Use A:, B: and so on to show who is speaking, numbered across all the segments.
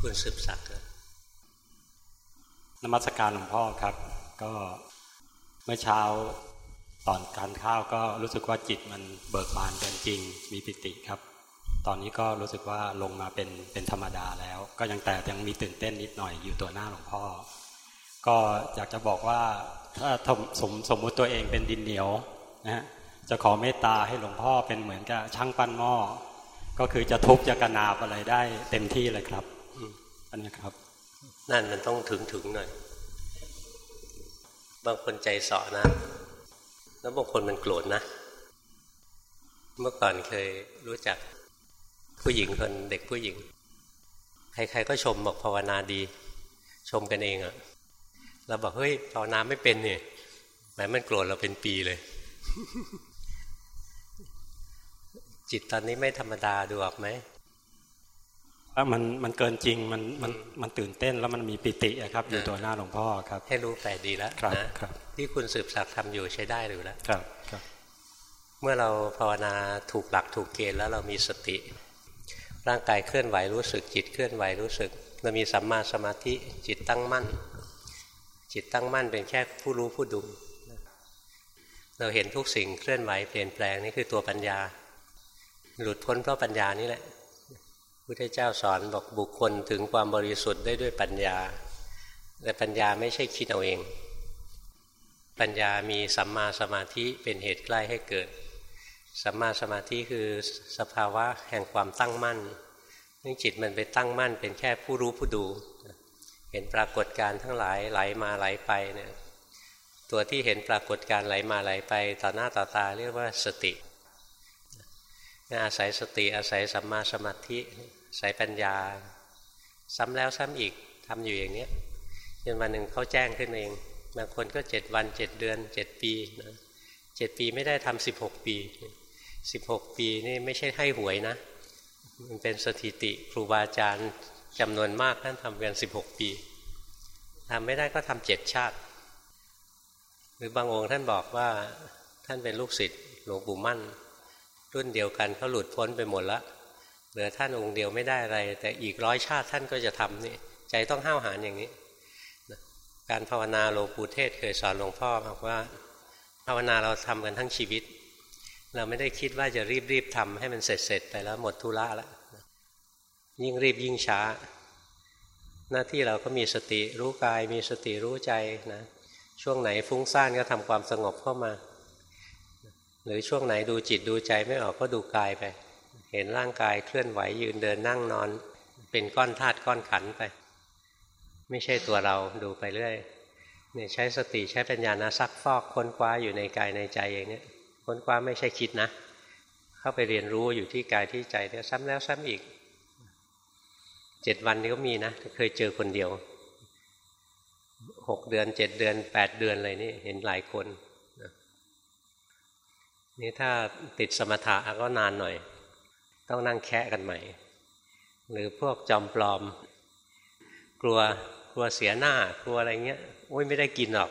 A: คุณสืบศักดิ์
B: นมัสการหลวงพ่อครับ ก็เมื่อเช้าตอนการข้าวก็รู้สึกว่าจิตมันเบิกบานเกินจริง มีปิติครับ ตอนนี้ก็รู้สึกว่าลงมาเป็นเป็นธรรมดาแล้ว ก็ยังแต่ยังมีตื่นเต้นนิดหน่อยอยู่ตัวหน้าหลวงพ่อ ก็อยากจะบอกว่าถ้าสมสมมุติตัวเองเป็นดินเหนียวนะฮะจะขอเมตตาให้หลวงพ่อเป็นเหมือนกับช่างปั้นหม้อ ก็คือจะทุบจะกระนาบอะไรได้เต็มที่เลยครับ อันนี้ครับ
A: นั่นมันต้องถึงถึงหน่อย บางคนใจสาะนะ แล้วบางคนมันโกรธนะ เมื่อก่อนเคยรู้จักผู้หญิงคนเด็กผู้หญิง ใครๆก็ชมบอกภาวนาดี ชมกันเองอะเราบอกเฮ้ยภาวนาไม่เป็นเนี่ยแหมมันโกรธเราเป็นปีเลย จิตตอนนี้ไม่ธรรมดาดูออกไหม
B: มันมันเกินจริงมันมันมันตื่นเต้นแล้วมันมีปิติครับ อยู่ตัวหน้าหลวงพ่อครับ
A: ให้รู้ไปดีแล้วนะครับที่คุณสืบสักทำอยู่ใช้ได้หรือแล้ว
B: ครับครับ
A: เมื่อเราภาวนาถูกหลักถูกเกณฑ์แล้วเรามีสติ ร่างกายเคลื่อนไหวรู้สึกจิตเคลื่อนไหวรู้สึก เรามีสัมมาสมาธิจิตตั้งมั่น จิตตั้งมั่นเป็นแค่ผู้รู้ผู้ดูเราเห็นทุกสิ่งเคลื่อนไหวเปลี่ยนแปลงนี่คือตัวปัญญา หลุดพ้นเพราะปัญญานี่แหละ พุทธเจ้าสอนบอกบุคคลถึงความบริสุทธิ์ได้ด้วยปัญญา แต่ปัญญาไม่ใช่คิดเอาเอง ปัญญามีสัมมาสมาธิเป็นเหตุใกล้ให้เกิด สัมมาสมาธิคือสภาวะแห่งความตั้งมั่นเนื่งจิตมันไปตั้งมั่น เป็นแค่ผู้รู้ผู้ดู เห็นปรากฏการทั้งหลายไหลมาไหลไปเนี่ยตัวที่เห็นปรากฏการไหลมาไหลไปต่อหน้าต่อตาเรียกว่าสติอาศัยสติอาศัยสัมมาสมาธิ สายปัญญา ซ้ำแล้วซ้ำอีกทำอยู่อย่างนี้จนวันหนึ่งเขาแจ้งขึ้นเองบางคนก็เจ็ดวันเจ็ดเดือนเจ็ดปีนะเจ็ดปีไม่ได้ทำสิบหกปีสิบหกปีนี่ไม่ใช่ให้หวยนะ มันเป็นสถิติครูบาอาจารย์จำนวนมากท่านทำกันสิบหกปีทำไม่ได้ก็ทำเจ็ดชาติ หรือบางองค์ท่านบอกว่าท่านเป็นลูกศิษย์หลวงปู่มั่น รุ่นเดียวกันเขาหลุดพ้นไปหมดแล้ว เหลือท่านองค์เดียวไม่ได้อะไร แต่อีกร้อยชาติท่านก็จะทำนี่ใจต้องห้าวหาญอย่างนี้การภาวนาหลวงปู่เทศเคยสอนหลวงพ่อบอกว่า ภาวนาเราทำกันทั้งชีวิต เราไม่ได้คิดว่าจะรีบรีบทำให้มันเสร็จเสร็จไปแล้วหมดธุระแล้วยิ่งรีบยิ่งช้า หน้าที่เราก็มีสติรู้กายมีสติรู้ใจนะช่วงไหนฟุ้งซ่านก็ทำความสงบเข้ามา หรือช่วงไหนดูจิตดูใจไม่ออกก็ดูกายไป เห็นร่างกายเคลื่อนไหวยืนเดินนั่งนอน เป็นก้อนธาตุก้อนขันไป ไม่ใช่ตัวเราดูไปเรื่อยเนี่ยใช้สติใช้ปัญญานะซักฟอกค้นคว้าอยู่ในกายในใจอย่างนี้ค้นคว้าไม่ใช่คิดนะ เข้าไปเรียนรู้อยู่ที่กายที่ใจเนี่ยซ้ำแล้วซ้ำอีกเจ็ดวันนี้ก็มีนะเคยเจอคนเดียวหกเดือนเจ็ดเดือนแปดเดือนอะไรนี่เห็นหลายคนนี่ถ้าติดสมถะก็นานหน่อย ต้องนั่งแคะกันใหม่ หรือพวกจอมปลอม กลัวกลัวเสียหน้ากลัวอะไรเงี้ยโอ้ยไม่ได้กินหรอก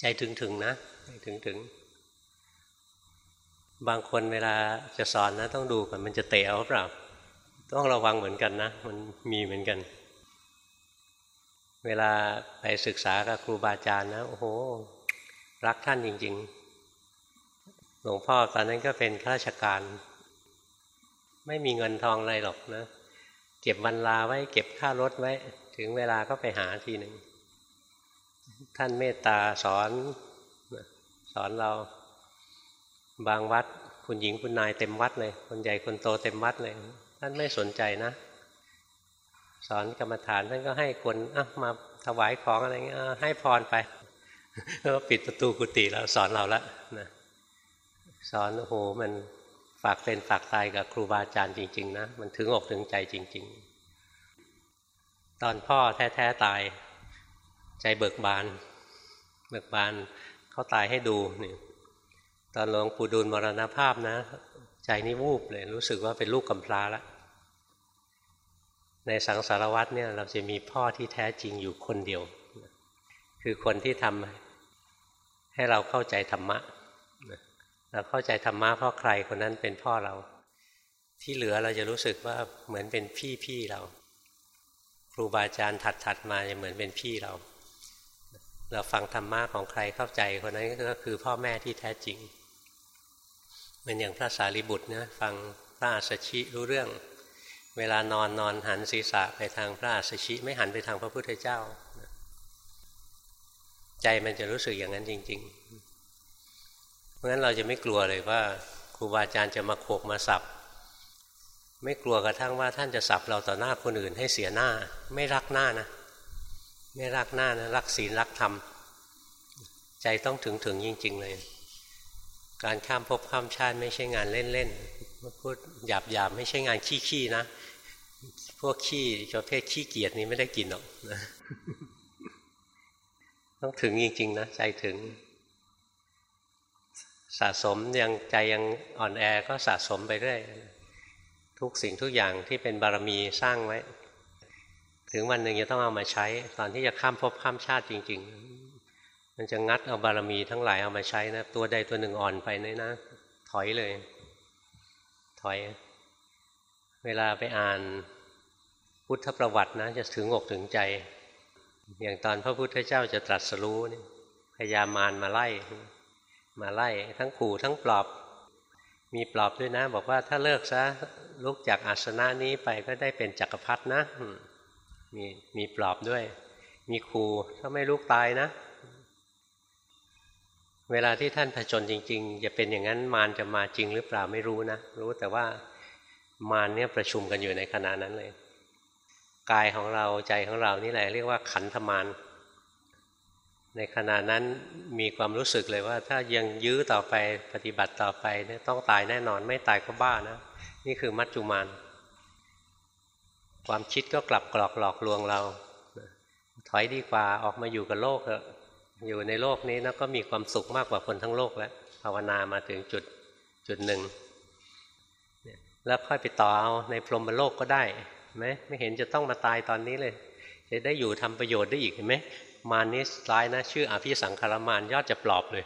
A: ใจถึงถึงนะถึงถึงบางคนเวลาจะสอนนะ ต้องดูก่อนมันจะเตะเอาเปล่าต้องระวังเหมือนกันนะ มันมีเหมือนกัน เวลาไปศึกษากับครูบาอาจารย์นะ โอ้โห รักท่านจริง ๆ หลวงพ่อตอนนั้นก็เป็นข้าราชการ ไม่มีเงินทองอะไรหรอกนะ เก็บวันลาไว้เก็บค่ารถไว้ ถึงเวลาก็ไปหาทีหนึ่งท่านเมตตาสอนสอนเราบางวัด คุณหญิงคุณนายเต็มวัดเลย คนใหญ่คนโตเต็มวัดเลย ท่านไม่สนใจนะ สอนกรรมฐานท่านก็ให้คนอะมาถวายของอะไรเงี้ยให้พรไปแล้วปิดประตูกุฏิแล้วสอนเราละนะสอนโอ้โหมัน ฝากเป็นฝากตายกับครูบาอาจารย์จริง ๆ นะ มันถึงอกถึงใจจริง ๆ ตอนพ่อแท้ๆตาย ใจเบิกบาน เบิกบานเขาตายให้ดูนี่ตอนหลวงปู่ดูลมรณภาพนะ ใจนี่วูบเลย รู้สึกว่าเป็นลูกกำพร้าล้วในสังสารวัตเนี่ยเราจะมีพ่อที่แท้จริงอยู่คนเดียว คือคนที่ทำให้เราเข้าใจธรรมะ เราเข้าใจธรรมะเพราะใครคนนั้นเป็นพ่อเรา ที่เหลือเราจะรู้สึกว่าเหมือนเป็นพี่พี่เรา ครูบาอาจารย์ถัดถัดมาจะเหมือนเป็นพี่เรา เราฟังธรรมะของใครเข้าใจคนนั้นก็คือพ่อแม่ที่แท้จริงเหมือนอย่างพระสารีบุตรนะฟังพระอาสชิรู้เรื่อง เวลานอนนอนหันศีรษะไปทางพระอาสชิไม่หันไปทางพระพุทธเจ้า ใจมันจะรู้สึกอย่างนั้นจริง ๆ ราะฉะนั้นเราจะไม่กลัวเลยว่าครูบาอาจารย์จะมาโขกมาสับไม่กลัวกระทั่งว่าท่านจะสับเราต่อหน้าคนอื่นให้เสียหน้า ไม่รักหน้านะ ไม่รักหน้านะรักศีลรักธรรมใจต้องถึงถึงจริง ๆ เลย การข้ามภพข้ามชาติไม่ใช่งานเล่นๆพูดหยาบหยาบไม่ใช่งานขี้ๆนะ พวกขี้ประเภทขี้เกียจนี้ไม่ได้กินหรอกนะต้องถึงจริง ๆ นะ ใจถึง สะสมยังใจยังอ่อนแอก็สะสมไปเรื่อยทุกสิ่งทุกอย่างที่เป็นบารมีสร้างไว้ ถึงวันหนึ่งจะต้องเอามาใช้ ตอนที่จะข้ามภพข้ามชาติจริง ๆ มันจะงัดเอาบารมีทั้งหลายเอามาใช้นะ ตัวใดตัวหนึ่งอ่อนไปเนี่ยนะ ถอยเลย ถอย เวลาไปอ่านพุทธประวัตินะ จะถึงอกถึงใจ อย่างตอนพระพุทธเจ้าจะตรัสรู้นี่พยามารมาไล่ มาไล่ทั้งขู่ทั้งปลอบ มีปลอบด้วยนะ บอกว่าถ้าเลิกซะลุกจากอาสนะนี้ไปก็ได้เป็นจักรพรรดินะมีมีปลอบด้วย มีครูถ้าไม่ลุกตายนะ เวลาที่ท่านผจญจริง ๆ จะเป็นอย่างนั้นมารจะมาจริงหรือเปล่าไม่รู้นะ รู้แต่ว่ามารเนี่ยประชุมกันอยู่ในขณะนั้นเลย กายของเราใจของเรานี่แหละเรียกว่าขันธมาร ในขณะนั้นมีความรู้สึกเลยว่า ถ้ายังยื้อต่อไปปฏิบัติต่อไปเนี่ยต้องตายแน่นอนไม่ตายก็บ้านะ นี่คือมัจจุมานความคิดก็กลับกรอกหลอกลวงเรา ถอยดีกว่าออกมาอยู่กับโลกเถอะอยู่ในโลกนี้นะก็มีความสุขมากกว่าคนทั้งโลกแล้วภาวนามาถึงจุดจุดหนึ่งแล้วค่อยไปต่อเอาในพรหมโลกก็ได้ไหมไม่เห็นจะต้องมาตายตอนนี้เลย จะได้อยู่ทำประโยชน์ได้อีกเห็นไหม มานิสร้ายนะ ชื่ออภิสังขารมานยอดจะปลอบเลย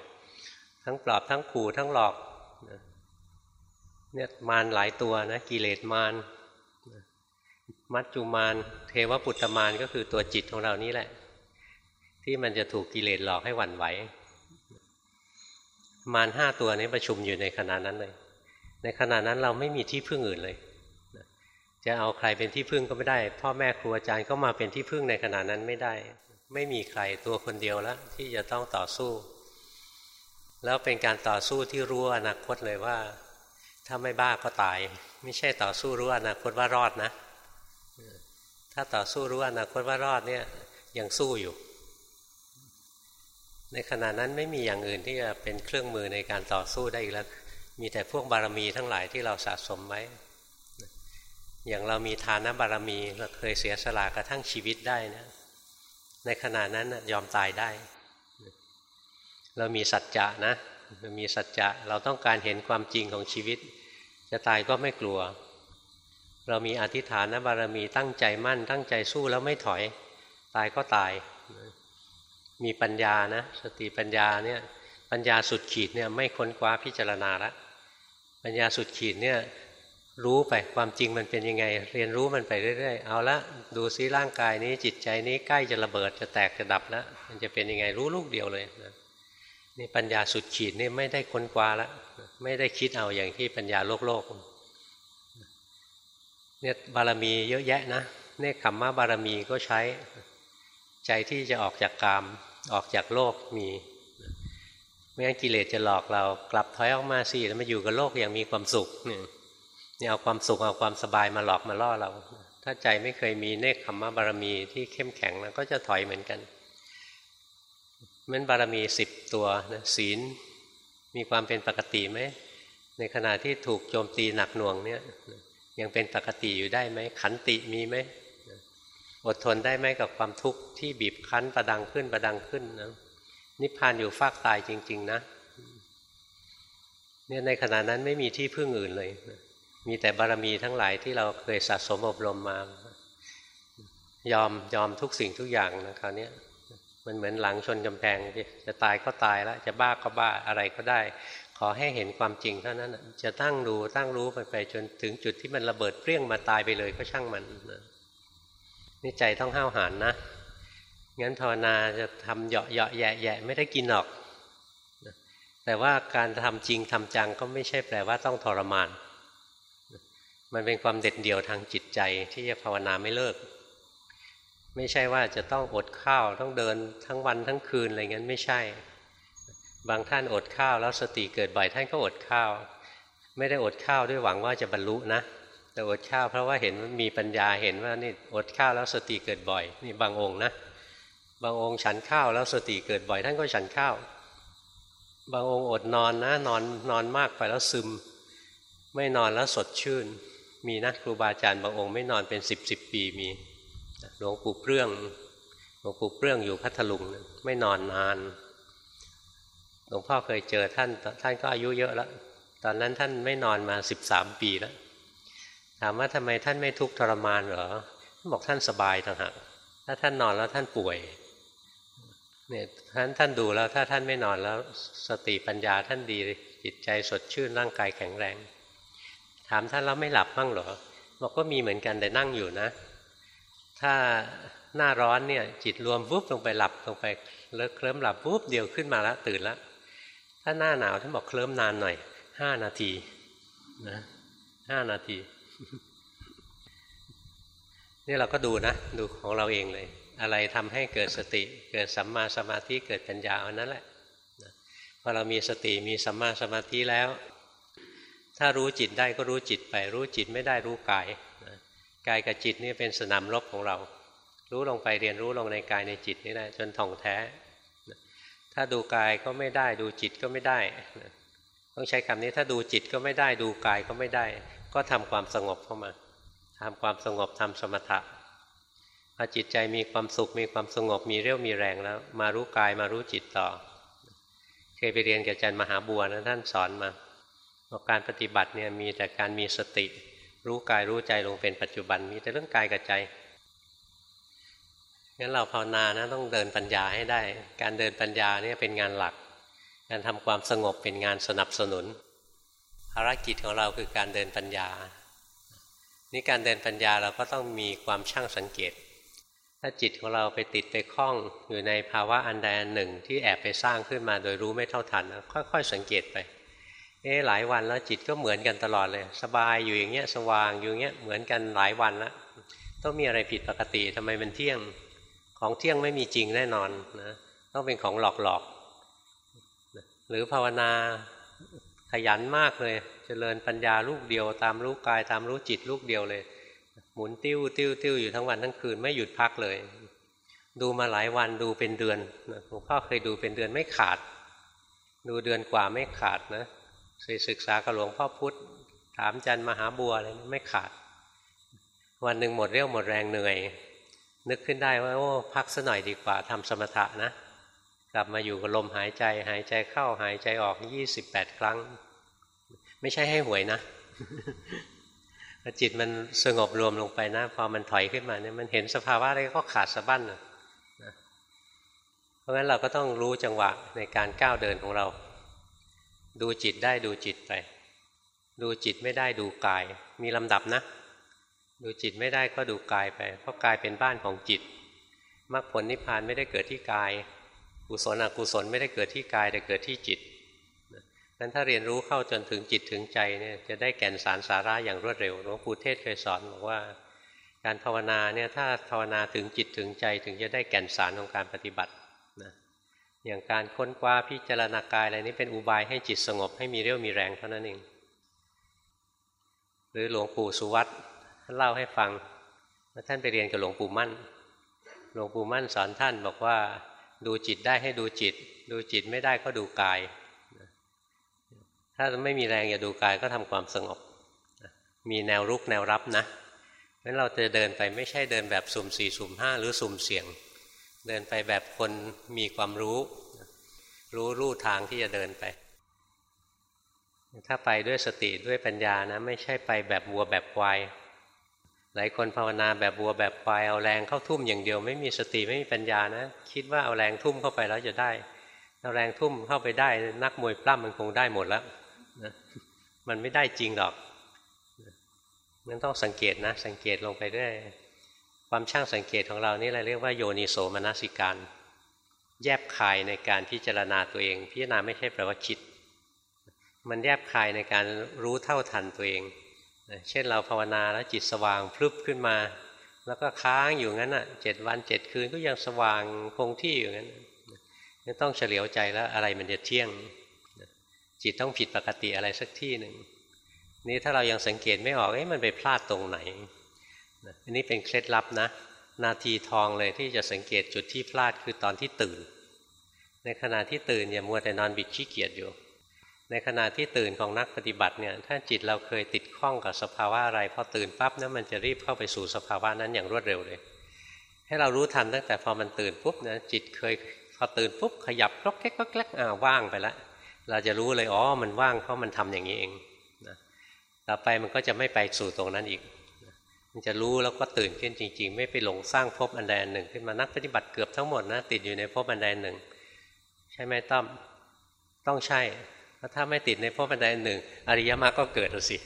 A: ทั้งปลอบทั้งขู่ทั้งหลอกเนี่ยมารหลายตัวนะกิเลสมารมัจจุมารเทวปุตตมารก็คือตัวจิตของเรานี่แหละ ที่มันจะถูกกิเลสหลอกให้หวั่นไหว มารห้าตัวนี้ประชุมอยู่ในขณะนั้นเลย ในขณะนั้นเราไม่มีที่พึ่งอื่นเลยจะเอาใครเป็นที่พึ่งก็ไม่ได้ พ่อแม่ครูอาจารย์ก็มาเป็นที่พึ่งในขณะนั้นไม่ได้ ไม่มีใครตัวคนเดียวแล้ว ที่จะต้องต่อสู้ แล้วเป็นการต่อสู้ที่รู้อนาคตเลยว่า ถ้าไม่บ้าก็ตาย ไม่ใช่ต่อสู้รู้อนาคตว่ารอดนะ ถ้าต่อสู้รู้อนาคตว่ารอดเนี่ยยังสู้อยู่ ในขณะนั้นไม่มีอย่างอื่นที่จะเป็นเครื่องมือในการต่อสู้ได้อีกแล้ว มีแต่พวกบารมีทั้งหลายที่เราสะสมไว้อย่างเรามีทานบารมีเราเคยเสียสละกระทั่งชีวิตได้นะ ในขณะนั้นยอมตายได้ เรามีสัจจะนะเรามีสัจจะเราต้องการเห็นความจริงของชีวิต จะตายก็ไม่กลัว เรามีอธิษฐานนะบารมีตั้งใจมั่น ตั้งใจสู้แล้วไม่ถอย ตายก็ตาย มีปัญญานะสติปัญญาเนี่ยปัญญาสุดขีดเนี่ยไม่ค้นคว้าพิจารณาละปัญญาสุดขีดเนี่ย รู้ไปความจริงมันเป็นยังไง เรียนรู้มันไปเรื่อย ๆ เอาละดูซิร่างกายนี้จิตใจนี้ใกล้จะระเบิดจะแตกจะดับแล้วมันจะเป็นยังไงรู้ลูกเดียวเลยนะนี่ปัญญาสุดขีดนี่ไม่ได้ค้นคว้าแล้วไม่ได้คิดเอาอย่างที่ปัญญาโลกโลกเนี่ยบารมีเยอะแยะนะเนี่ยคำว่าบารมีก็ใช้ใจที่จะออกจากกามออกจากโลกมีไม่งั้นกิเลสจะหลอกเรากลับถอยออกมาสิแล้วมาอยู่กับโลกอย่างมีความสุขเนี่ย นี่เอาความสุขเอาความสบายมาหลอกมาล่อเรา ถ้าใจไม่เคยมีเนคขมมะบารมีที่เข้มแข็งนะก็จะถอยเหมือนกันมันบารมีสิบตัวนะศีลมีความเป็นปกติไหมในขณะที่ถูกโจมตีหนักหน่วงเนี่ยยังเป็นปกติอยู่ได้ไหมขันติมีไหมอดทนได้ไหมกับความทุกข์ที่บีบคั้นประดังขึ้นประดังขึ้นนะนิพพานอยู่ฟากตายจริง ๆ นะเนี่ยในขณะนั้นไม่มีที่พึ่งอื่นเลยนะ มีแต่บารมีทั้งหลายที่เราเคยสะสมอบรมมา ยอมยอมทุกสิ่งทุกอย่างนะคราวนี้มันเหมือนหลังชนกำแพงจะตายก็ตายแล้ว จะบ้าก็บ้าอะไรก็ได้ ขอให้เห็นความจริงเท่านั้นจะตั้งดูตั้งรู้ไปไปจนถึงจุดที่มันระเบิดเปรี้ยงมาตายไปเลยก็ช่างมันนี่ใจต้องห้าวหาญนะงั้นภาวนาจะทำเหยาะเหยาะแยะแยะไม่ได้กินหรอกแต่ว่าการทำจริงทำจังก็ไม่ใช่แปลว่าต้องทรมาน มันเป็นความเด็ดเดี่ยวทางจิตใจที่จะภาวนาไม่เลิก ไม่ใช่ว่าจะต้องอดข้าวต้องเดินทั้งวันทั้งคืนอะไรเงี้ยไม่ใช่ บางท่านอดข้าวแล้วสติเกิดบ่อยท่านก็อดข้าว ไม่ได้อดข้าวด้วยหวังว่าจะบรรลุนะ แต่อดข้าวเพราะว่าเห็นมีปัญญาเห็นว่านี่อดข้าวแล้วสติเกิดบ่อย นี่บางองค์นะ บางองค์ฉันข้าวแล้วสติเกิดบ่อย ท่านก็ฉันข้าวบางองค์อดนอนนะนอนนอนมากไปแล้วซึม ไม่นอนแล้วสดชื่น มีนะครูบาอาจารย์บางองค์ไม่นอนเป็นสิบสิบปีมีหลวงปู่เปรื่องหลวงปู่เปรื่องอยู่พัทลุงไม่นอนนานหลวงพ่อเคยเจอท่านท่านก็อายุเยอะแล้ว ตอนนั้นท่านไม่นอนมาสิบสามปีแล้ว ถามว่าทำไมท่านไม่ทุกข์ทรมานเหรอบอกท่านสบายต่างหากถ้าท่านนอนแล้วท่านป่วยเนี่ยท่านท่านดูแล้วถ้าท่านไม่นอนแล้ว สติปัญญาท่านดีจิตใจสดชื่นร่างกายแข็งแรง ถามท่านแล้วไม่หลับบ้างเหรอบอกก็มีเหมือนกันแต่นั่งอยู่นะ ถ้าหน้าร้อนเนี่ย จิตรวมวุบลงไปหลับลงไปเลิกเคลิ้มหลับวุบเดียวขึ้นมาแล้วตื่นแล้วถ้าหน้าหนาวท่านบอกเคลิ้มนานหน่อยห้านาทีนะห้านาที นี่เราก็ดูนะ ดูของเราเองเลย อะไรทำให้เกิดสติ เกิดสัมมาสมาธิเกิดปัญญาอันนั้นแหละพอเรามีสติมีสัมมาสมาธิแล้ว ถ้ารู้จิตได้ก็รู้จิตไป รู้จิตไม่ได้รู้กายกายกับจิตนี่เป็นสนามรบของเรา รู้ลงไปเรียนรู้ลงในกายในจิตนี่แหละจนท่องแท้ ถ้าดูกายก็ไม่ได้ดูจิตก็ไม่ได้ ต้องใช้คำนี้ถ้าดูจิตก็ไม่ได้ดูกายก็ไม่ได้ ก็ทำความสงบเข้ามาทำความสงบทำสมถะพอจิตใจมีความสุขมีความสงบมีเรี่ยวมีแรงแล้ว มารู้กายมารู้จิตต่อ เคยไปเรียนกับอาจารย์มหาบัวนะท่านสอนมา บอกการปฏิบัติเนี่ยมีแต่การมีสติ รู้กายรู้ใจลงเป็นปัจจุบัน มีแต่เรื่องกายกับใจงั้นเราภาวนานะต้องเดินปัญญาให้ได้ การเดินปัญญาเนี่ยเป็นงานหลัก การทำความสงบเป็นงานสนับสนุน ภารกิจของเราคือการเดินปัญญา นี่การเดินปัญญาเราก็ต้องมีความช่างสังเกต ถ้าจิตของเราไปติดไปคล้องอยู่ในภาวะอันใดอันหนึ่งที่แอบไปสร้างขึ้นมาโดยรู้ไม่เท่าทันค่อยๆสังเกตไป เอ๊หลายวันแล้วจิตก็เหมือนกันตลอดเลย สบายอยู่อย่างเงี้ยสว่างอยู่อย่างเงี้ยเหมือนกันหลายวันแล้วต้องมีอะไรผิดปกติทำไมมันเที่ยงของเที่ยงไม่มีจริงแน่นอนนะต้องเป็นของหลอกๆหรือภาวนาขยันมากเลยจเจริญปัญญาลูกเดียว ตามรู้กายตามรู้จิตลูกเดียวเลย หมุนติ้วติ้วติ้วอยู่ทั้งวันทั้งคืนไม่หยุดพักเลย ดูมาหลายวันดูเป็นเดือนหลวงพ่อเคยดูเป็นเดือนไม่ขาด ดูเดือนกว่าไม่ขาดนะ เคยศึกษากับหลวงพ่อพุธถามจันมหาบัวอะไรไม่ขาด วันหนึ่งหมดเรี่ยวหมดแรงเหนื่อย นึกขึ้นได้ว่าโอ้พักสัหน่อยดีกว่าทำสมถะนะ กลับมาอยู่กับลมหายใจ หายใจเข้าหายใจออกยี่สิบแปดครั้ง ไม่ใช่ให้หวยนะจิตมันสงบรวมลงไปนะ พอมันถอยขึ้นมาเนี่ยมันเห็นสภาวะอะไรก็ขาดสะบั้นนะเพราะงั้นเราก็ต้องรู้จังหวะในการก้าวเดินของเรา ดูจิตได้ดูจิตไป ดูจิตไม่ได้ดูกาย มีลำดับนะ ดูจิตไม่ได้ก็ดูกายไป เพราะกายเป็นบ้านของจิตมรรคผลนิพพานไม่ได้เกิดที่กาย กุศลอกุศลไม่ได้เกิดที่กายแต่เกิดที่จิตนั้นถ้าเรียนรู้เข้าจนถึงจิตถึงใจเนี่ยจะได้แก่นสารสาระอย่างรวดเร็วหลวงปู่เทศเคยสอนบอกว่า การภาวนาเนี่ยถ้าภาวนาถึงจิตถึงใจถึงจะได้แก่นสารของการปฏิบัติ อย่างการค้นคว้าพิจารณากายอะไรนี้เป็นอุบายให้จิตสงบให้มีเรี่ยวมีแรงเท่านั้นเอง หรือหลวงปู่สุวัตท่านเล่าให้ฟังว่าท่านไปเรียนกับหลวงปู่มั่น หลวงปู่มั่นสอนท่านบอกว่าดูจิตได้ให้ดูจิต ดูจิตไม่ได้ก็ดูกาย ถ้าไม่มีแรงอย่าดูกายก็ทำความสงบ มีแนวรุกแนวรับนะเพราะเราจะเดินไปไม่ใช่เดินแบบสุ่มสี่สุ่มห้าหรือสุ่มเสี่ยง เดินไปแบบคนมีความรู้ รู้รู้ทางที่จะเดินไป ถ้าไปด้วยสติด้วยปัญญานะ ไม่ใช่ไปแบบวัวแบบควายหลายคนภาวนาแบบวัวแบบควายเอาแรงเข้าทุ่มอย่างเดียว ไม่มีสติไม่มีปัญญานะ คิดว่าเอาแรงทุ่มเข้าไปแล้วจะได้เอาแรงทุ่มเข้าไปได้ นักมวยปล้ำมันคงได้หมดแล้วนะมันไม่ได้จริงหรอกมันต้องสังเกตนะ สังเกตลงไปด้วย ความช่างสังเกตของเรานี่เราเรียกว่าโยนิโสมนสิการ แยบคายในการพิจารณาตัวเอง พิจารณาไม่ใช่แปลว่าคิด มันแยบคายในการรู้เท่าทันตัวเอง เช่นเราภาวนาแล้วจิตสว่างพลึบขึ้นมา แล้วก็ค้างอยู่งั้นอะเจ็ดวันเจ็ดคืนก็ยังสว่างคงที่อยู่งั้นนี่ต้องเฉลียวใจแล้วอะไรมันจะเที่ยง จิตต้องผิดปกติอะไรสักที่หนึ่งนี่ถ้าเรายังสังเกตไม่ออกเอ้มันไปพลาดตรงไหน อันนี้เป็นเคล็ดลับนะ นาทีทองเลยที่จะสังเกตจุดที่พลาดคือตอนที่ตื่น ในขณะที่ตื่นอย่ามัวแต่นอนบิดขี้เกียจอยู่ ในขณะที่ตื่นของนักปฏิบัติเนี่ยถ้าจิตเราเคยติดข้องกับสภาวะอะไรพอตื่นปั๊บนะมันจะรีบเข้าไปสู่สภาวะนั้นอย่างรวดเร็วเลย ให้เรารู้ทันตั้งแต่พอมันตื่นปุ๊บนะจิตเคยพอตื่นปุ๊บขยับกล็อกแก๊กกล็กแก๊กอ่าว่างไปแล้วเราจะรู้เลยอ๋อมันว่างเพราะมันทำอย่างนี้เองนะต่อไปมันก็จะไม่ไปสู่ตรงนั้นอีก มันจะรู้แล้วก็ตื่นขึ้นจริง ๆ ไม่ไปหลงสร้างภพอันใดอันหนึ่ง ขึ้นมานักปฏิบัติเกือบทั้งหมดนะติดอยู่ในภพอันใดอันหนึ่ง ใช่ไหมต้อมต้องใช่เพราะถ้าไม่ติดในภพอันใดอันหนึ่ง อริยมรรคก็เกิดสิ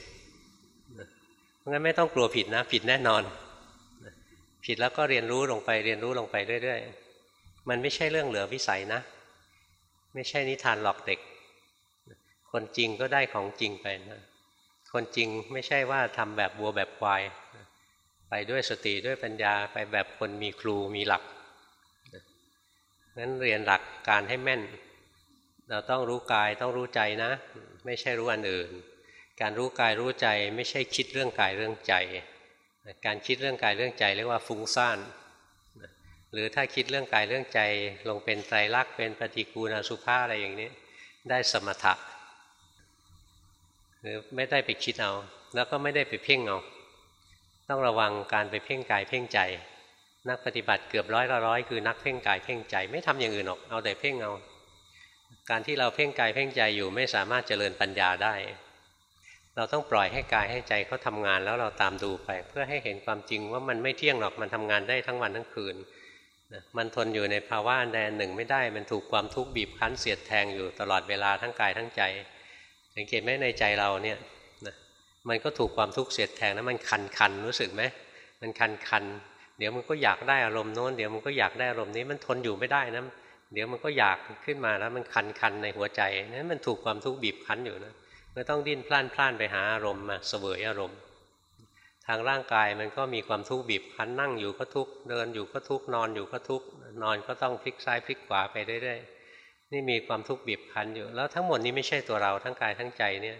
A: เพราะงั้นไม่ต้องกลัวผิดนะ ผิดแน่นอน ผิดแล้วก็เรียนรู้ลงไปเรียนรู้ลงไปเรื่อยๆมันไม่ใช่เรื่องเหลือวิสัยนะ ไม่ใช่นิทานหลอกเด็ก คนจริงก็ได้ของจริงไปนะคนจริงไม่ใช่ว่าทำแบบวัวแบบควาย ไปด้วยสติด้วยปัญญาไปแบบคนมีครูมีหลักนั้นเรียนหลักการให้แม่น เราต้องรู้กายต้องรู้ใจนะ ไม่ใช่รู้อันอื่น การรู้กายรู้ใจไม่ใช่คิดเรื่องกายเรื่องใจ การคิดเรื่องกายเรื่องใจเรียกว่าฟุ้งซ่านหรือถ้าคิดเรื่องกายเรื่องใจลงเป็นไตรลักษณ์เป็นปฏิกูณสุภาอะไรอย่างนี้ ได้สมถะหรือไม่ได้ไปคิดเอา แล้วก็ไม่ได้ไปเพ่งเอา ต้องระวังการไปเพ่งกายเพ่งใจ นักปฏิบัติเกือบร้อยละร้อยคือนักเพ่งกายเพ่งใจ ไม่ทำอย่างอื่นหรอกเอาแต่เพ่งเอา การที่เราเพ่งกายเพ่งใจอยู่ไม่สามารถเจริญปัญญาได้ เราต้องปล่อยให้กายให้ใจเขาทางานแล้วเราตามดูไป เพื่อให้เห็นความจริงว่ามันไม่เที่ยงหรอกมันทำงานได้ทั้งวันทั้งคืนมันทนอยู่ในภาวะอันใดหนึ่งไม่ได้ มันถูกความทุกข์บีบคั้นเสียดแทงอยู่ตลอดเวลาทั้งกายทั้งใจ สังเกตไหมในใจเราเนี่ย มันก็ถูกความทุกข์เสียดแทงนะมันคันคันรู้สึกไหมมันคันคันเดี๋ยวมันก็อยากได้อารมณ์โน้นเดี๋ยวมันก็อยากได้อารมณ์นี้มันทนอยู่ไม่ได้นะเดี๋ยวมันก็อยากขึ้นมาแล้วมันคันคันในหัวใจนั้นมันถูกความทุกข์บีบคั้นอยู่นะมันต้องดิ้นพล่านพล่านไปหาอารมณ์มาเสวยอารมณ์ ทางร่างกายมันก็มีความทุกข์บีบคั้นนั่งอยู่ก็ทุกข์เดินอยู่ก็ทุกข์นอนอยู่ก็ทุกข์นอนก็ต้องพลิกซ้ายพลิกขวาไปเรื่อยๆนี่มีความทุกข์บีบคั้นอยู่ แล้วทั้งหมดนี้ไม่ใช่ตัวเราทั้งกายทั้งใจเนี่ย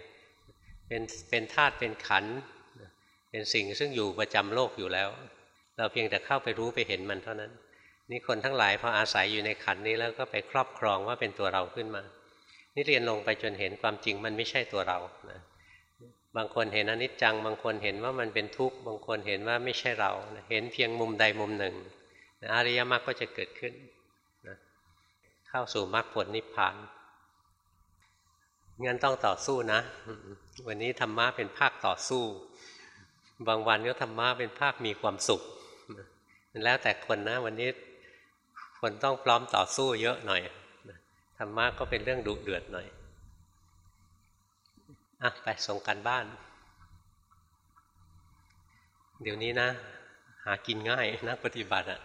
A: เป็นเป็นธาตุเป็นขัน เป็นสิ่งซึ่งอยู่ประจำโลกอยู่แล้ว เราเพียงแต่เข้าไปรู้ไปเห็นมันเท่านั้น นี่คนทั้งหลายพออาศัยอยู่ในขันนี้แล้วก็ไปครอบครองว่าเป็นตัวเราขึ้นมา นี่เรียนลงไปจนเห็นความจริงมันไม่ใช่ตัวเรานะบางคนเห็นอนิจจัง บางคนเห็นว่ามันเป็นทุกข์ บางคนเห็นว่าไม่ใช่เรา เห็นเพียงมุมใดมุมหนึ่งอริยมรรคก็จะเกิดขึ้นนะเข้าสู่มรรคผลนิพพาน งั้นต้องต่อสู้นะ วันนี้ธรรมะเป็นภาคต่อสู้ บางวันก็ธรรมะเป็นภาคมีความสุข แล้วแต่คนนะ วันนี้คนต้องพร้อมต่อสู้เยอะหน่อยธรรมะก็เป็นเรื่องดุเดือดหน่อยอะไปส่งกันบ้าน เดี๋ยวนี้นะ หากินง่ายนักปฏิบัติอะ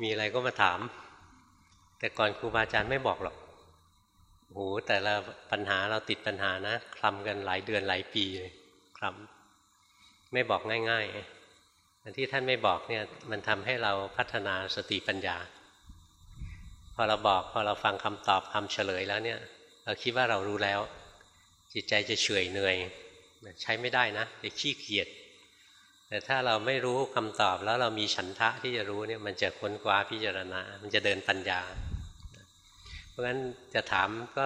A: มีอะไรก็มาถาม แต่ก่อนครูบาอาจารย์ไม่บอกหรอก โอ้แต่ละปัญหาเราติดปัญหานะคลำกันหลายเดือนหลายปีเลยคลำไม่บอกง่ายๆอันที่ท่านไม่บอกเนี่ยมันทำให้เราพัฒนาสติปัญญา พอเราบอกพอเราฟังคำตอบคำเฉลยแล้วเนี่ย เราคิดว่าเรารู้แล้ว จิตใจจะเฉยเหนื่อย ใช้ไม่ได้นะจะขี้เกียจแต่ถ้าเราไม่รู้คำตอบแล้วเรามีฉันทะที่จะรู้เนี่ยมันจะค้นคว้าพิจารณา มันจะเดินปัญญา ราะฉะนั้นจะถามก็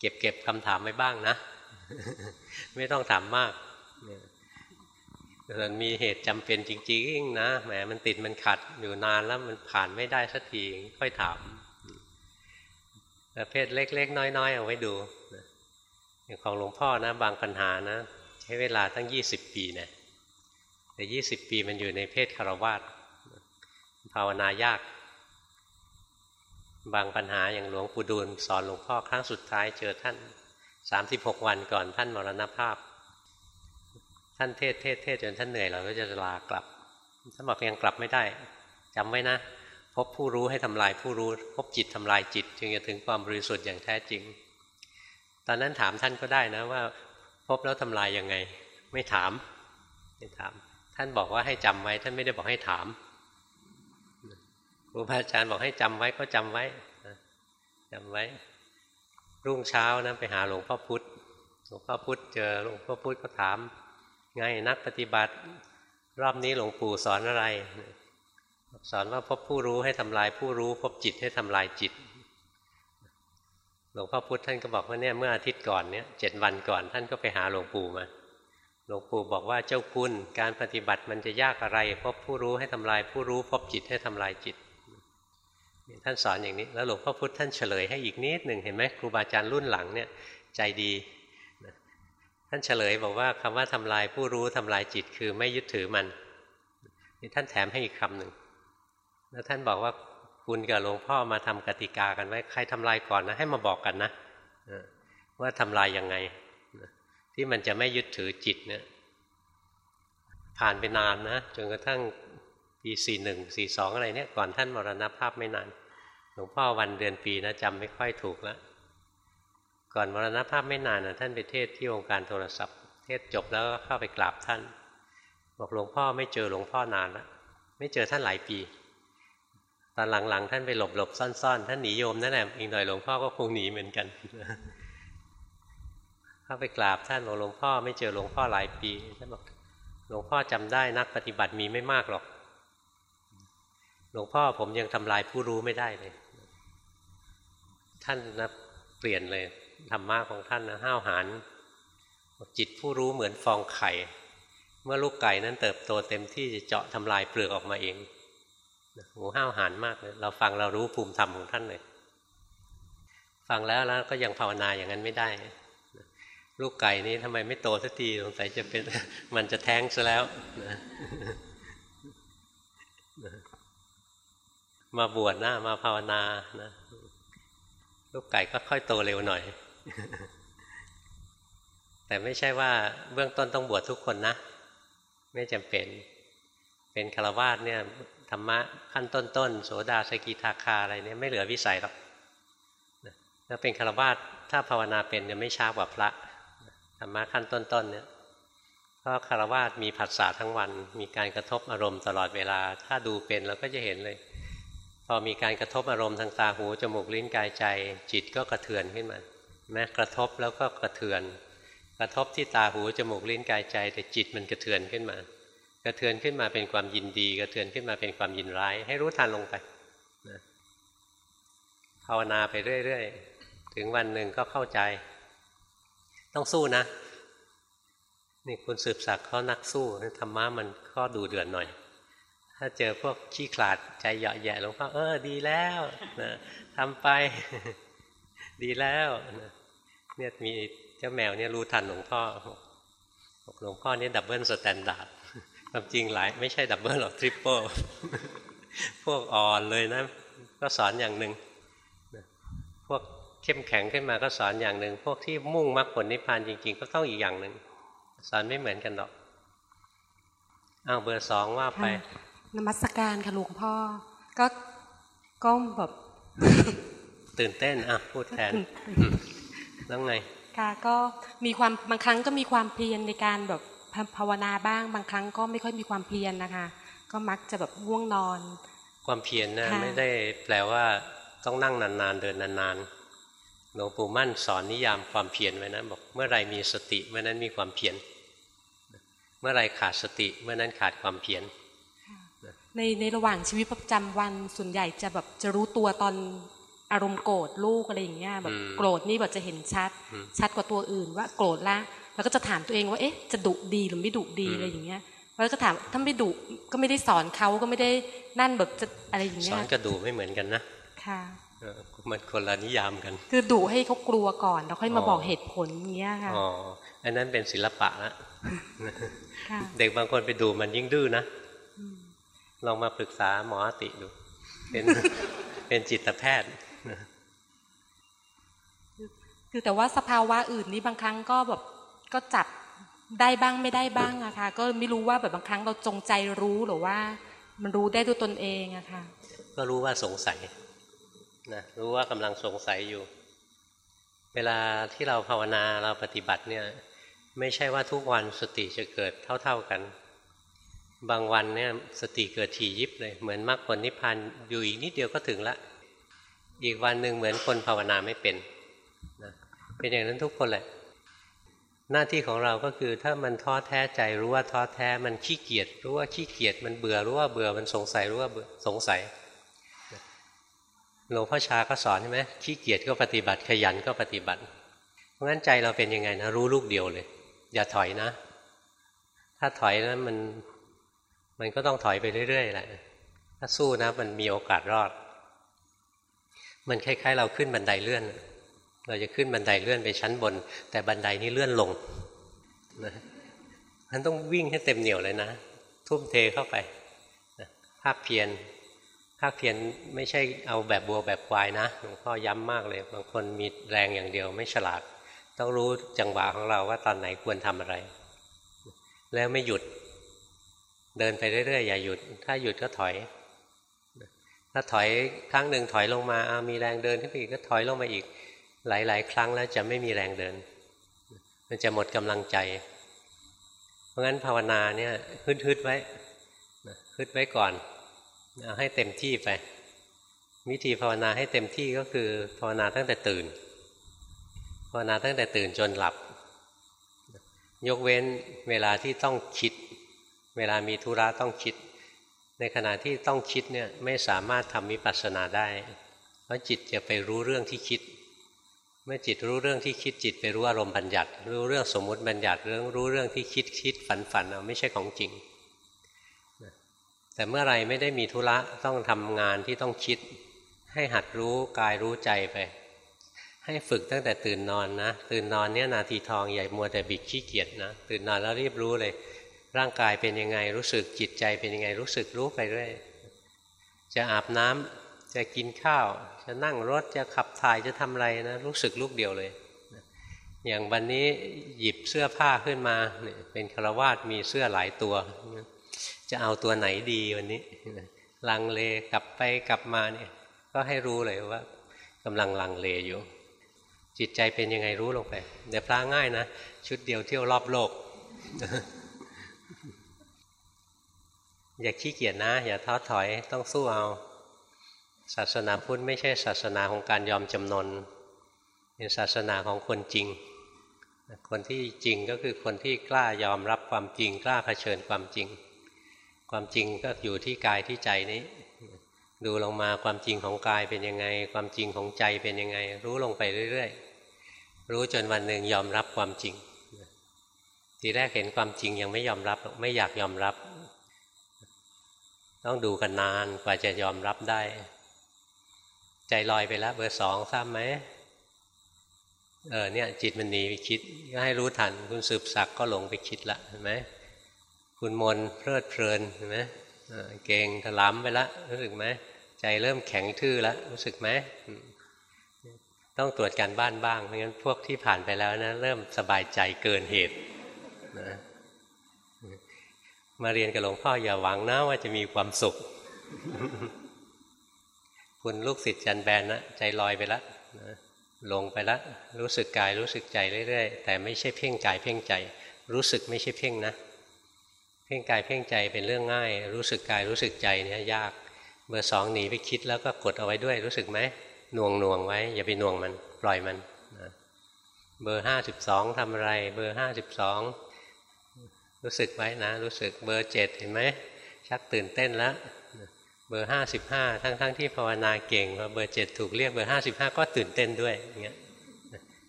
A: เก็บเก็บคำถามไว้บ้างนะ ไม่ต้องถามมากส่วนมีเหตุจำเป็นจริงๆนะแหมมันติดมันขัดอยู่นานแล้วมันผ่านไม่ได้สักทีค่อยถามประเภทเล็ก ๆ น้อย ๆ เอาไว้ดูอย่างของหลวงพ่อนะ บางปัญหานะ ใช้เวลาตั้งยี่สิบปีนะแต่ยี่สิบปีมันอยู่ในเพศคารวาสภาวนายาก บางปัญหาอย่างหลวงปู่ดูลสอนหลวงพ่อครั้งสุดท้ายเจอท่านสามสิบหกวันก่อนท่านมรณภาพ ท่านเทศเทศเทศจนท่านเหนื่อยเราก็จะลากลับท่านบอกยังกลับไม่ได้จำไว้นะ พบผู้รู้ให้ทำลายผู้รู้ พบจิตทำลายจิต จึงจะถึงความบริสุทธิ์อย่างแท้จริง ตอนนั้นถามท่านก็ได้นะว่า พบแล้วทำลายยังไง ไม่ถามไม่ถาม ท่านบอกว่าให้จำไว้ ท่านไม่ได้บอกให้ถาม ครูบาอาจารย์บอกให้จำไว้ก็จำไว้จำไว้ รุ่งเช้านะไปหาหลวงพ่อพุธหลวงพ่อพุธเจอหลวงพ่อพุธก็ถาม ไงนักปฏิบัติ รอบนี้หลวงปู่สอนอะไร สอนว่าพบผู้รู้ให้ทำลายผู้รู้ พบจิตให้ทำลายจิตหลวงพ่อพุธท่านก็บอกว่าเนี่ยเมื่ออาทิตย์ก่อนเนี่ยเจ็ดวันก่อนท่านก็ไปหาหลวงปู่มาหลวงปู่บอกว่าเจ้าคุณการปฏิบัติมันจะยากอะไร พบผู้รู้ให้ทำลายผู้รู้ พบจิตให้ทำลายจิต ท่านสอนอย่างนี้ แล้วหลวงพ่อพุธท่านเฉลยให้อีกนิดหนึ่งเห็นไหมครูบาอาจารย์รุ่นหลังเนี่ยใจดีท่านเฉลยบอกว่าคำว่าทำลายผู้รู้ทำลายจิตคือไม่ยึดถือมันนี่ท่านแถมให้อีกคำหนึ่งแล้วท่านบอกว่าคุณกับหลวงพ่อมาทำกติกากันไว้ใครทำลายก่อนนะให้มาบอกกันนะว่าทำลายยังไงที่มันจะไม่ยึดถือจิตเนี่ยผ่านไปนานนะจนกระทั่งปีสี่หนึ่งสี่สองอะไรเนี่ยก่อนท่านมรณภาพไม่นาน หลวงพ่อวันเดือนปีนะจำไม่ค่อยถูกแล้วก่อนมรณภาพไม่นานนะท่านไปเทศที่องค์การโทรศัพท์ เทศจบแล้วก็เข้าไปกราบท่าน บอกหลวงพ่อไม่เจอหลวงพ่อนานแล้วไม่เจอท่านหลายปี ตอนหลังๆ ท่านไปหลบหลบซ่อนๆ ท่านหนีโยมนั่นแหละอีกหน่อยหลวงพ่อก็คงหนีเหมือนกันเข้าไปกราบท่านบอกหลวงพ่อไม่เจอหลวงพ่อหลายปีท่านบอกหลวงพ่อจำได้นักปฏิบัติมีไม่มากหรอก หลวงพ่อผมยังทำลายผู้รู้ไม่ได้เลย ท่านนะเปลี่ยนเลยธรรมะของท่านนะห้าวหาญจิตผู้รู้เหมือนฟองไข่ เมื่อลูกไก่นั้นเติบโตเต็มที่จะเจาะทำลายเปลือกออกมาเองโอ้ห้าวหาญมากเลยเราฟังเรารู้ภูมิธรรมของท่านเลยฟังแล้วแล้วก็ยังภาวนาอย่างนั้นไม่ได้ ลูกไก่นี้ทำไมไม่โตสักทีสงสัยจะเป็นมันจะแท้งซะแล้วมาบวชนะมาภาวนานะ ลูกไก่ก็ค่อยโตเร็วหน่อย แต่ไม่ใช่ว่าเบื้องต้นต้องบวชทุกคนนะ ไม่จำเป็น เป็นคารวาสเนี่ยธรรมะขั้นต้นๆโสดาสกิทาคาอะไรเนี่ยไม่เหลือวิสัยหรอกถ้าเป็นคารวาสถ้าภาวนาเป็นจะไม่ช้ากว่าพระธรรมะขั้นต้นๆเนี่ยเพราะคารวาสมีผัสสะทั้งวัน มีการกระทบอารมณ์ตลอดเวลา ถ้าดูเป็นเราก็จะเห็นเลย พอมีการกระทบอารมณ์ทางตาหูจมูกลิ้นกายใจ จิตก็กระเทือนขึ้นมาแม้กระทบแล้วก็กระเทือน กระทบที่ตาหูจมูกลิ้นกายใจ แต่จิตมันกระเทือนขึ้นมา กระเทือนขึ้นมาเป็นความยินดี กระเทือนขึ้นมาเป็นความยินร้าย ให้รู้ทันลงไปนะภาวนาไปเรื่อยๆ ถึงวันหนึ่งก็เข้าใจ ต้องสู้นะนี่คุณสืบศักดิ์เขานักสู้ธรรมะมันข้อดูเดือนหน่อย ถ้าเจอพวกขี้ขลาดใจเหยาะแย่หลวงพ่อเออดีแล้วนะทำไป ดีแล้วเนี่ยมีเจ้าแมวเนี่ยรู้ทันหลวงพ่อหลวงพ่อนี่ double standard ความจริงหลาย ไม่ใช่ double หรอก triple พวกอ่อนเลยนะ ก็สอนอย่างหนึ่งพวกเข้มแข็งขึ้นมาก็สอนอย่างหนึ่ง พวกที่มุ่งมรรคผลนิพพานจริง ๆ ก็ต้องอีกอย่างหนึ่งสอนไม่เหมือนกันหรอกอ้าวเบอร์สองว่าไป
C: นมัสการค่ะหลวงพ่อ ก็ก็แบบ
A: ตื่นเต้นอะพูดแทน แล้วไง
C: ค่ะก็มีความบางครั้งก็มีความเพียรในการแบบภาวนาบ้างบางครั้งก็ไม่ค่อยมีความเพียรนะคะ ก็มักจะแบบง่วงนอน
A: ความเพียรนะไม่ได้แปลว่าต้องนั่งนานๆเดินนานๆหลวงปู่มั่นสอนนิยามความเพียรไว้นะบอกเมื่อไรมีสติเมื่อนั้นมีความเพียรเมื่อไรขาดสติเมื่อนั้นขาดความเพียร
C: ในในระหว่างชีวิตประจำวันส่วนใหญ่จะแบบจะรู้ตัวตอนอารมณ์โกรธลูกอะไรอย่างเงี้ยแบบโกรธนี่แบบจะเห็นชัด ชัดกว่าตัวอื่นว่าโกรธแล้วแล้วก็จะถามตัวเองว่าเอ๊ะจะดุดีหรือไม่ดุดีอะไรอย่างเงี้ยแล้วก็ถามถ้าไม่ดุก็ไม่ได้สอนเขาก็ไม่ได้นั่นแบบจะอะไรอย่างเงี้ย
A: สอนกระดุไม่เหมือนกันนะ
C: ค่ะ
A: มันคนละนิยามกัน
C: คือดุให้เขากลัวก่อนแล้วค่อยมาบอกเหตุผลอย่างเงี้ยค่ะ
A: อ๋ออันนั้นเป็นศิลปะละเด็กบางคนไปดูมันยิ่งดื้อนะ ลองมาปรึกษาหมอติดู เป็นเป็นจิตแพทย์
C: คือแต่ว่าสภาวะอื่นนี้บางครั้งก็แบบก็จับได้บ้างไม่ได้บ้างอะค่ะ ก็ไม่รู้ว่าแบบบางครั้งเราจงใจรู้หรือว่า มันรู้ได้ด้วยตนเองอะค่ะ
A: ก็รู้ว่าสงสัยนะรู้ว่ากำลังสงสัยอยู่ เวลาที่เราภาวนาเราปฏิบัติเนี่ย ไม่ใช่ว่าทุกวันสติจะเกิดเท่า ๆกัน บางวันเนี่ยสติเกิดทียิบเลย เหมือนมรรคผลนิพพานอยู่อีกนิดเดียวก็ถึงละอีกวันหนึ่งเหมือนคนภาวนาไม่เป็นนะเป็นอย่างนั้นทุกคนแหละ หน้าที่ของเราก็คือถ้ามันท้อแท้ใจรู้ว่าท้อแท้มันขี้เกียจรู้ว่าขี้เกียจมันเบื่อรู้ว่าเบื่อมันสงสัยรู้ว่าสงสัยหลวงพ่อชาก็สอนใช่ไหมขี้เกียจก็ปฏิบัติขยันก็ปฏิบัติ เพราะงั้นใจเราเป็นยังไงนะ รู้ลูกเดียวเลย อย่าถอยนะ ถ้าถอยนะมัน มันก็ต้องถอยไปเรื่อยๆแหละถ้าสู้นะ มันมีโอกาสรอด มันคล้ายๆ เราขึ้นบันไดเลื่อน เราจะขึ้นบันไดเลื่อนไปชั้นบน แต่บันไดนี้เลื่อนลงนะมันต้องวิ่งให้เต็มเหนียวเลยนะ ทุ่มเทเข้าไปภาคเพียรภาคเพียรไม่ใช่เอาแบบบัวแบบควายนะหลวงพ่อย้ำมากเลย บางคนมีแรงอย่างเดียวไม่ฉลาด ต้องรู้จังหวะของเราว่าตอนไหนควรทำอะไร แล้วไม่หยุด เดินไปเรื่อยๆอย่าหยุด ถ้าหยุดก็ถอย ถ้าถอยครั้งหนึ่งถอยลงมาอามีแรงเดินขึ้นไปอีกก็ถอยลงมาอีก หลาย ๆ ครั้งแล้วจะไม่มีแรงเดิน มันจะหมดกำลังใจ เพราะงั้นภาวนาเนี่ยฮึดๆไว้ฮึดไว้ก่อนเอาให้เต็มที่ไป วิธีภาวนาให้เต็มที่ก็คือภาวนาตั้งแต่ตื่น ภาวนาตั้งแต่ตื่นจนหลับ ยกเว้นเวลาที่ต้องคิด เวลามีธุระต้องคิด ในขณะที่ต้องคิดเนี่ยไม่สามารถทำวิปัสสนาได้ เพราะจิตจะไปรู้เรื่องที่คิด เมื่อจิตรู้เรื่องที่คิดจิตไปรู้อารมณ์บัญญัติ รู้เรื่องสมมุติบัญญัติเรื่องรู้เรื่องที่คิดคิดฝันฝันเอาไม่ใช่ของจริง แต่เมื่อไรไม่ได้มีธุระต้องทำงานที่ต้องคิด ให้หัดรู้กายรู้ใจไป ให้ฝึกตั้งแต่ตื่นนอนนะ ตื่นนอนเนี่ยนาทีทองใหญ่มัวแต่บิดขี้เกียจนะตื่นนอนแล้วรีบรู้เลย ร่างกายเป็นยังไงรู้สึกจิตใจเป็นยังไงรู้สึกรู้ไปเรื่อยจะอาบน้ำจะกินข้าว จะนั่งรถจะขับถ่ายจะทำอะไรนะรู้สึกลูกเดียวเลย อย่างวันนี้หยิบเสื้อผ้าขึ้นมาเป็นคารวาสมีเสื้อหลายตัว จะเอาตัวไหนดีวันนี้ลังเลกลับไปกลับมาเนี่ยก็ให้รู้เลยว่ากำลังลังเลอยู่ จิตใจเป็นยังไงรู้ลงไปเดี๋ยวพระง่ายนะ ชุดเดียวเที่ยวรอบโลก อย่าขี้เกียจนะ อย่าท้อถอยต้องสู้เอา ศาสนาพุทธไม่ใช่ศาสนาของการยอมจำนนเป็นศาสนาของคนจริง คนที่จริงก็คือคนที่กล้ายอมรับความจริง กล้าเผชิญความจริง ความจริงก็อยู่ที่กายที่ใจนี้ ดูลงมาความจริงของกายเป็นยังไง ความจริงของใจเป็นยังไง รู้ลงไปเรื่อยๆ รู้จนวันหนึ่งยอมรับความจริงทีแรกเห็นความจริงยังไม่ยอมรับ ไม่อยากยอมรับ ต้องดูกันนานกว่าจะยอมรับได้ ใจลอยไปแล้วเบอร์สองทราบไหมเออเนี่ย จิตมันหนีไปคิดก็ให้รู้ทัน คุณสืบสักก็หลงไปคิดละเห็นไหมคุณมนเพลิดเพลินเห็นไหมเก่งถลำไปแล้วรู้สึกไหมใจเริ่มแข็งทื่อแล้วรู้สึกไหมต้องตรวจการบ้านบ้างไม่งั้นพวกที่ผ่านไปแล้วนะ เริ่มสบายใจเกินเหตุนะ มาเรียนกับหลวงพ่ออย่าหวังนะว่าจะมีความสุข คุณลูกศิษย์จันแบนนะใจลอยไปล้วลงไปล้วรู้สึกกายรู้สึกใจเรื่อยๆแต่ไม่ใช่เพ่งกายเพ่งใจ รู้สึกไม่ใช่เพ่งนะ เพ่งกายเพ่งใจเป็นเรื่องง่าย รู้สึกกายรู้สึกใจเนี่ยยาก เบอร์สองหนีไปคิดแล้วก็กดเอาไว้ด้วยรู้สึกไหมหน่วงหน่วงไว้ อย่าไปหน่วงมัน ปล่อยมันเบอร์ห้าสิบสองทำอะไร เบอร์ห้าสิบสอง รู้สึกไว้นะ รู้สึกเบอร์เจ็ดเห็นไหมชักตื่นเต้นแล้วเบอร์ห้าสิบห้าทั้งทั้งที่ภาวนาเก่งพอเบอร์เจ็ดถูกเรียกเบอร์ห้าสิบห้าก็ตื่นเต้นด้วยเงี้ย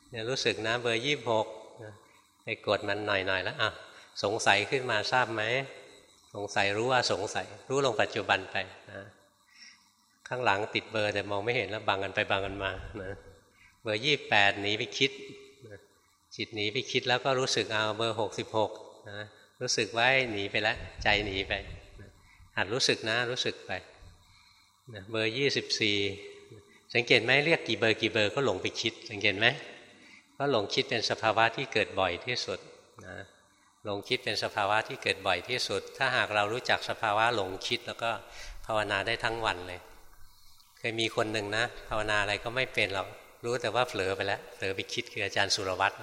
A: เนี่ยรู้สึกนะเบอร์ยี่บหกไปกดมันหน่อยๆแล้วอะสงสัยขึ้นมาทราบไหมสงสัยรู้ว่าสงสัย รู้ลงปัจจุบันไปนะข้างหลังติดเบอร์แต่มองไม่เห็นแล้วบังกันไปบังกันมานะเบอร์ยี่แปดหนีไปคิดจิตหนีไปคิดแล้วก็รู้สึกเอาเบอร์หกสิบหกนะ รู้สึกไว้หนีไปแล้วใจหนีไปหัดรู้สึกนะรู้สึกไปนะเบอร์ยี่สิบสี่สังเกตไหมเรียกกี่เบอร์กี่เบอร์ก็หลงไปคิด สังเกตไหมก็หลงคิดเป็นสภาวะที่เกิดบ่อยที่สุดนะหลงคิดเป็นสภาวะที่เกิดบ่อยที่สุด ถ้าหากเรารู้จักสภาวะหลงคิดแล้วก็ภาวนาได้ทั้งวันเลย เคยมีคนหนึ่งนะภาวนาอะไรก็ไม่เป็นหรอกรู้แต่ว่าเผลอไปแล้วเผลอไปคิดคืออาจารย์สุรวัตร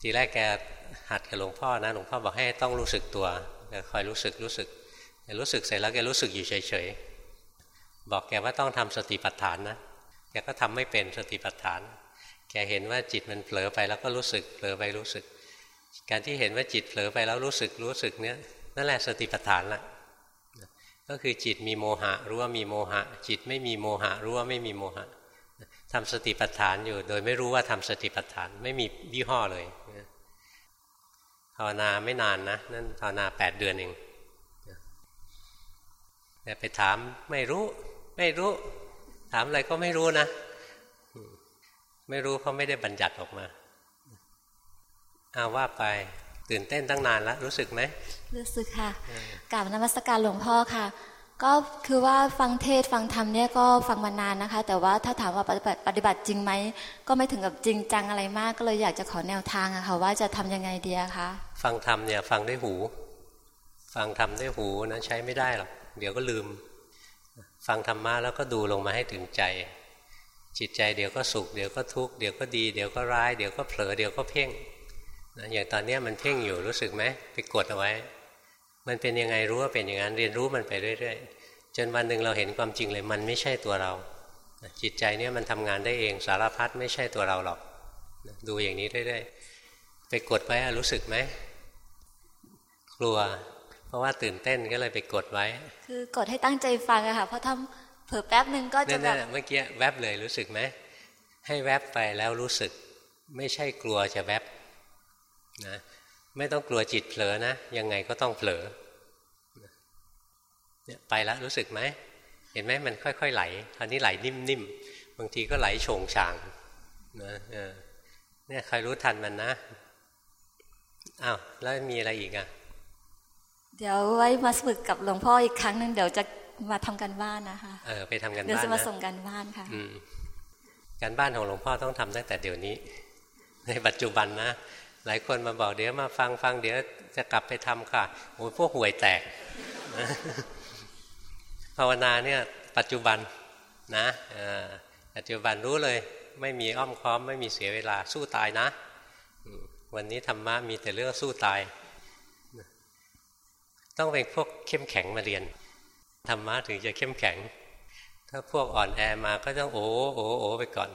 A: ทีแรกแก หัดกับหลวงพ่อนะหลวงพ่อบอกให้ต้องรู้สึกตัวแคอยรู้สึกรู้สึกรู้สึกเสร็จแล้วแกรู้สึกอยู่เฉยๆบอกแกว่าต้องทำสติปัฏฐานนะแกก็ทำไม่เป็นสติปัฏฐาน แกเห็นว่าจิตมันเผลอไปแล้วก็รู้สึกเผลอไปรู้สึก การที่เห็นว่าจิตเผลอไปแล้วรู้สึกรู้สึกเนี้ยนั่นแหละสติปัฏฐานละก็คือจิตมีโมหะรู้ว่ามีโมหะ จิตไม่มีโมหะรู้ว่าไม่มีโมหะทำสติปัฏฐานอยู่ โดยไม่รู้ว่าทำสติปัฏฐานไม่มียี่ห้อเลย ภาวนาไม่นานนะนั่นภาวนาแปดเดือนเองแต่ไปถามไม่รู้ไม่รู้ ถามอะไรก็ไม่รู้นะ ไม่รู้เพราะไม่ได้บัญญัติออกมาอาว่าไปตื่นเต้นตั้งนานแล้วรู้สึกไหม
D: รู้สึกค่ะกราบนมัสการหลวงพ่อค่ะ ก็คือว่าฟังเทศฟังธรรมเนี่ยก็ฟังมานานนะคะ แต่ว่าถ้าถามว่าปฏิบัติปฏิบัติจริงไหมก็ไม่ถึงกับจริงจังอะไรมาก ก็เลยอยากจะขอแนวทางอะค่ะว่าจะทำยังไงดีคะ
A: ฟังธรรมเนี่ยฟังด้วยหู ฟังธรรมด้วยหูนะใช้ไม่ได้หรอกเดี๋ยวก็ลืม ฟังธรรมะแล้วก็ดูลงมาให้ถึงใจ จิตใจเดี๋ยวก็สุขเดี๋ยวก็ทุกข์เดี๋ยวก็ดีเดี๋ยวก็ร้ายเดี๋ยวก็เผลอเดี๋ยวก็เพ่งนะอย่างตอนนี้มันเพ่งอยู่รู้สึกไหมไปกดเอาไว้ มันเป็นยังไงรู้ว่าเป็นอย่างนั้นเรียนรู้มันไปเรื่อย ๆ จนวันหนึ่งเราเห็นความจริงเลยมันไม่ใช่ตัวเรา จิตใจเนี่ยมันทำงานได้เองสารพัดไม่ใช่ตัวเราหรอก ดูอย่างนี้เรื่อยๆไปกดไว้รู้สึกไหมกลัว เพราะว่าตื่นเต้นก็เลยไปกดไว้
D: คือกดให้ตั้งใจฟังอะค่ะเพราะทำเผื่อแป๊บหนึ่งก็จะแบบ
A: เมื่อกี้แวบเลยรู้สึกไหมให้แวบไปแล้วรู้สึก ไม่ใช่กลัวจะแวบนะ ไม่ต้องกลัวจิตเผลอนะ ยังไงก็ต้องเผลอเนี่ยไปแล้วรู้สึกไหม เห็นไหมมันค่อย ๆ ไหลคราวนี้ไหลนิ่มๆ บางทีก็ไหลโฉงฉางนะเนี่ยใครรู้ทันมันนะอ้าวแล้วมีอะไรอีกอะ
D: เดี๋ยวไว้มาฝึกกับหลวงพ่ออีกครั้งหนึ่งเดี๋ยวจะมาทำกันบ้านนะคะ
A: เออไปทำกันบ้าน
D: เดี๋ยวจะมาส่งกันบ้านค่ะ
A: การบ้านของหลวงพ่อต้องทำตั้งแต่เดี๋ยวนี้ ในปัจจุบันนะ หลายคนมาบอกเดี๋ยวมาฟังฟังเดี๋ยวจะกลับไปทำค่ะโอ้ยพวกห่วยแตก ภาวนาเนี่ยปัจจุบันนะปัจจุบันรู้เลย ไม่มีอ้อมค้อม ไม่มีเสียเวลาสู้ตายนะ วันนี้ธรรมะมีแต่เรื่องสู้ตาย ต้องเป็นพวกเข้มแข็งมาเรียนธรรมะถึงจะเข้มแข็ง ถ้าพวกอ่อนแอมาก็ต้องโอ้โอ้โอ้ไปก่อน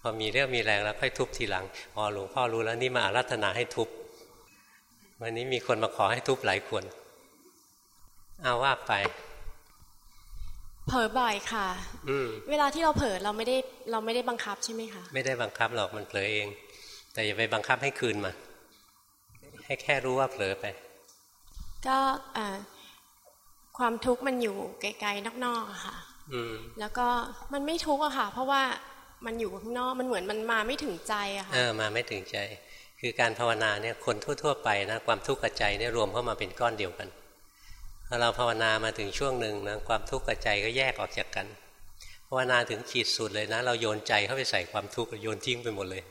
A: พอมีเรื่องมีแรงแล้วค่อยทุบทีหลังอ๋อหลวงพ่อรู้แล้วนี่มาอารัธนาให้ทุบ วันนี้มีคนมาขอให้ทุบหลายคนเอาว่าไป
E: เผลอบ่อยค่ะ
A: อื
E: เวลาที่เราเผลอเราไม่ได้เราไม่ได้บังคับใช่ไหมคะ
A: ไม่ได้บังคับหรอกมันเผลอเอง แต่อย่าไปบังคับให้คืนมาให้แค่รู้ว่าเผลอไป
E: ก็ความทุกข์มันอยู่ไกลๆนอกๆค่ะแล้วก็มันไม่ทุกข์อะค่ะ เพราะว่า มันอยู่ข้างนอกมันเหมือนมันมาไม่ถึงใจอะค่ะ
A: เออมาไม่ถึงใจ คือการภาวนาเนี่ยคนทั่ว ๆ ไปนะความทุกข์กับใจเนี่ยรวมเข้ามาเป็นก้อนเดียวกันพอเราภาวนามาถึงช่วงหนึ่งนะความทุกข์กับใจก็แยกออกจากกันภาวนาถึงขีดสุดเลยนะ เราโยนใจเข้าไปใส่ความทุกข์โยนทิ้งไปหมดเลย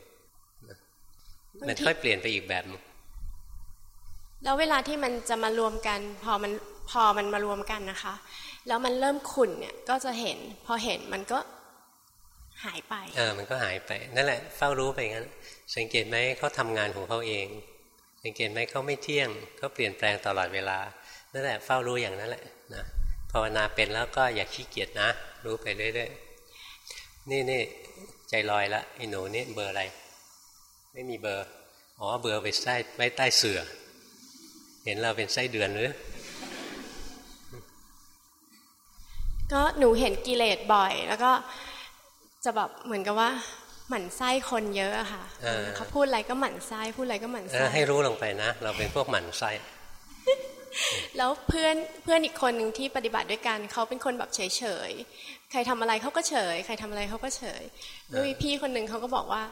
A: มันค่อยเปลี่ยนไปอีกแบบ
E: แล้วเวลาที่มันจะมารวมกันพอมันพอมันมารวมกันนะคะ แล้วมันเริ่มขุ่นเนี่ยก็จะเห็น พอเห็นมันก็ หายไป
A: เออมันก็หายไป นั่นแหละเฝ้ารู้ไปงั้น สังเกตไหมเขาทำงานของเขาเอง สังเกตไหมเขาไม่เที่ยงเขาเปลี่ยนแปลงตลอดเวลา นั่นแหละเฝ้ารู้อย่างนั้นแหละนะภาวนาเป็นแล้วก็อย่าขี้เกียจนะ รู้ไปเรื่อยๆนี่นี่ใจลอยละไอ้หนูนี่เบอร์อะไร ไม่มีเบอร์อ๋อเบอร์ไปใต้ไว้ใต้เสือเห็นเราเป็นไส้เดือนหรือ
E: ก็หนูเห็นกิเลสบ่อย แล้วก็ จะแบบเหมือนกับว่าหมั่นไส้คนเยอะอะค่ะเขาพูดอะไรก็หมั่นไส้พูดอะไรก็หมั่นไส้
A: ให้รู้ลงไปนะ เราเป็นพวกหมั่นไส้
E: แล้วเพื่อนเพื่อนอีกคนหนึ่งที่ปฏิบัติด้วยกันเขาเป็นคนแบบเฉยเฉยใครทำอะไรเขาก็เฉย ใครทำอะไรเขาก็เฉยด้วยพี่คนหนึ่งเขาก็บอกว่า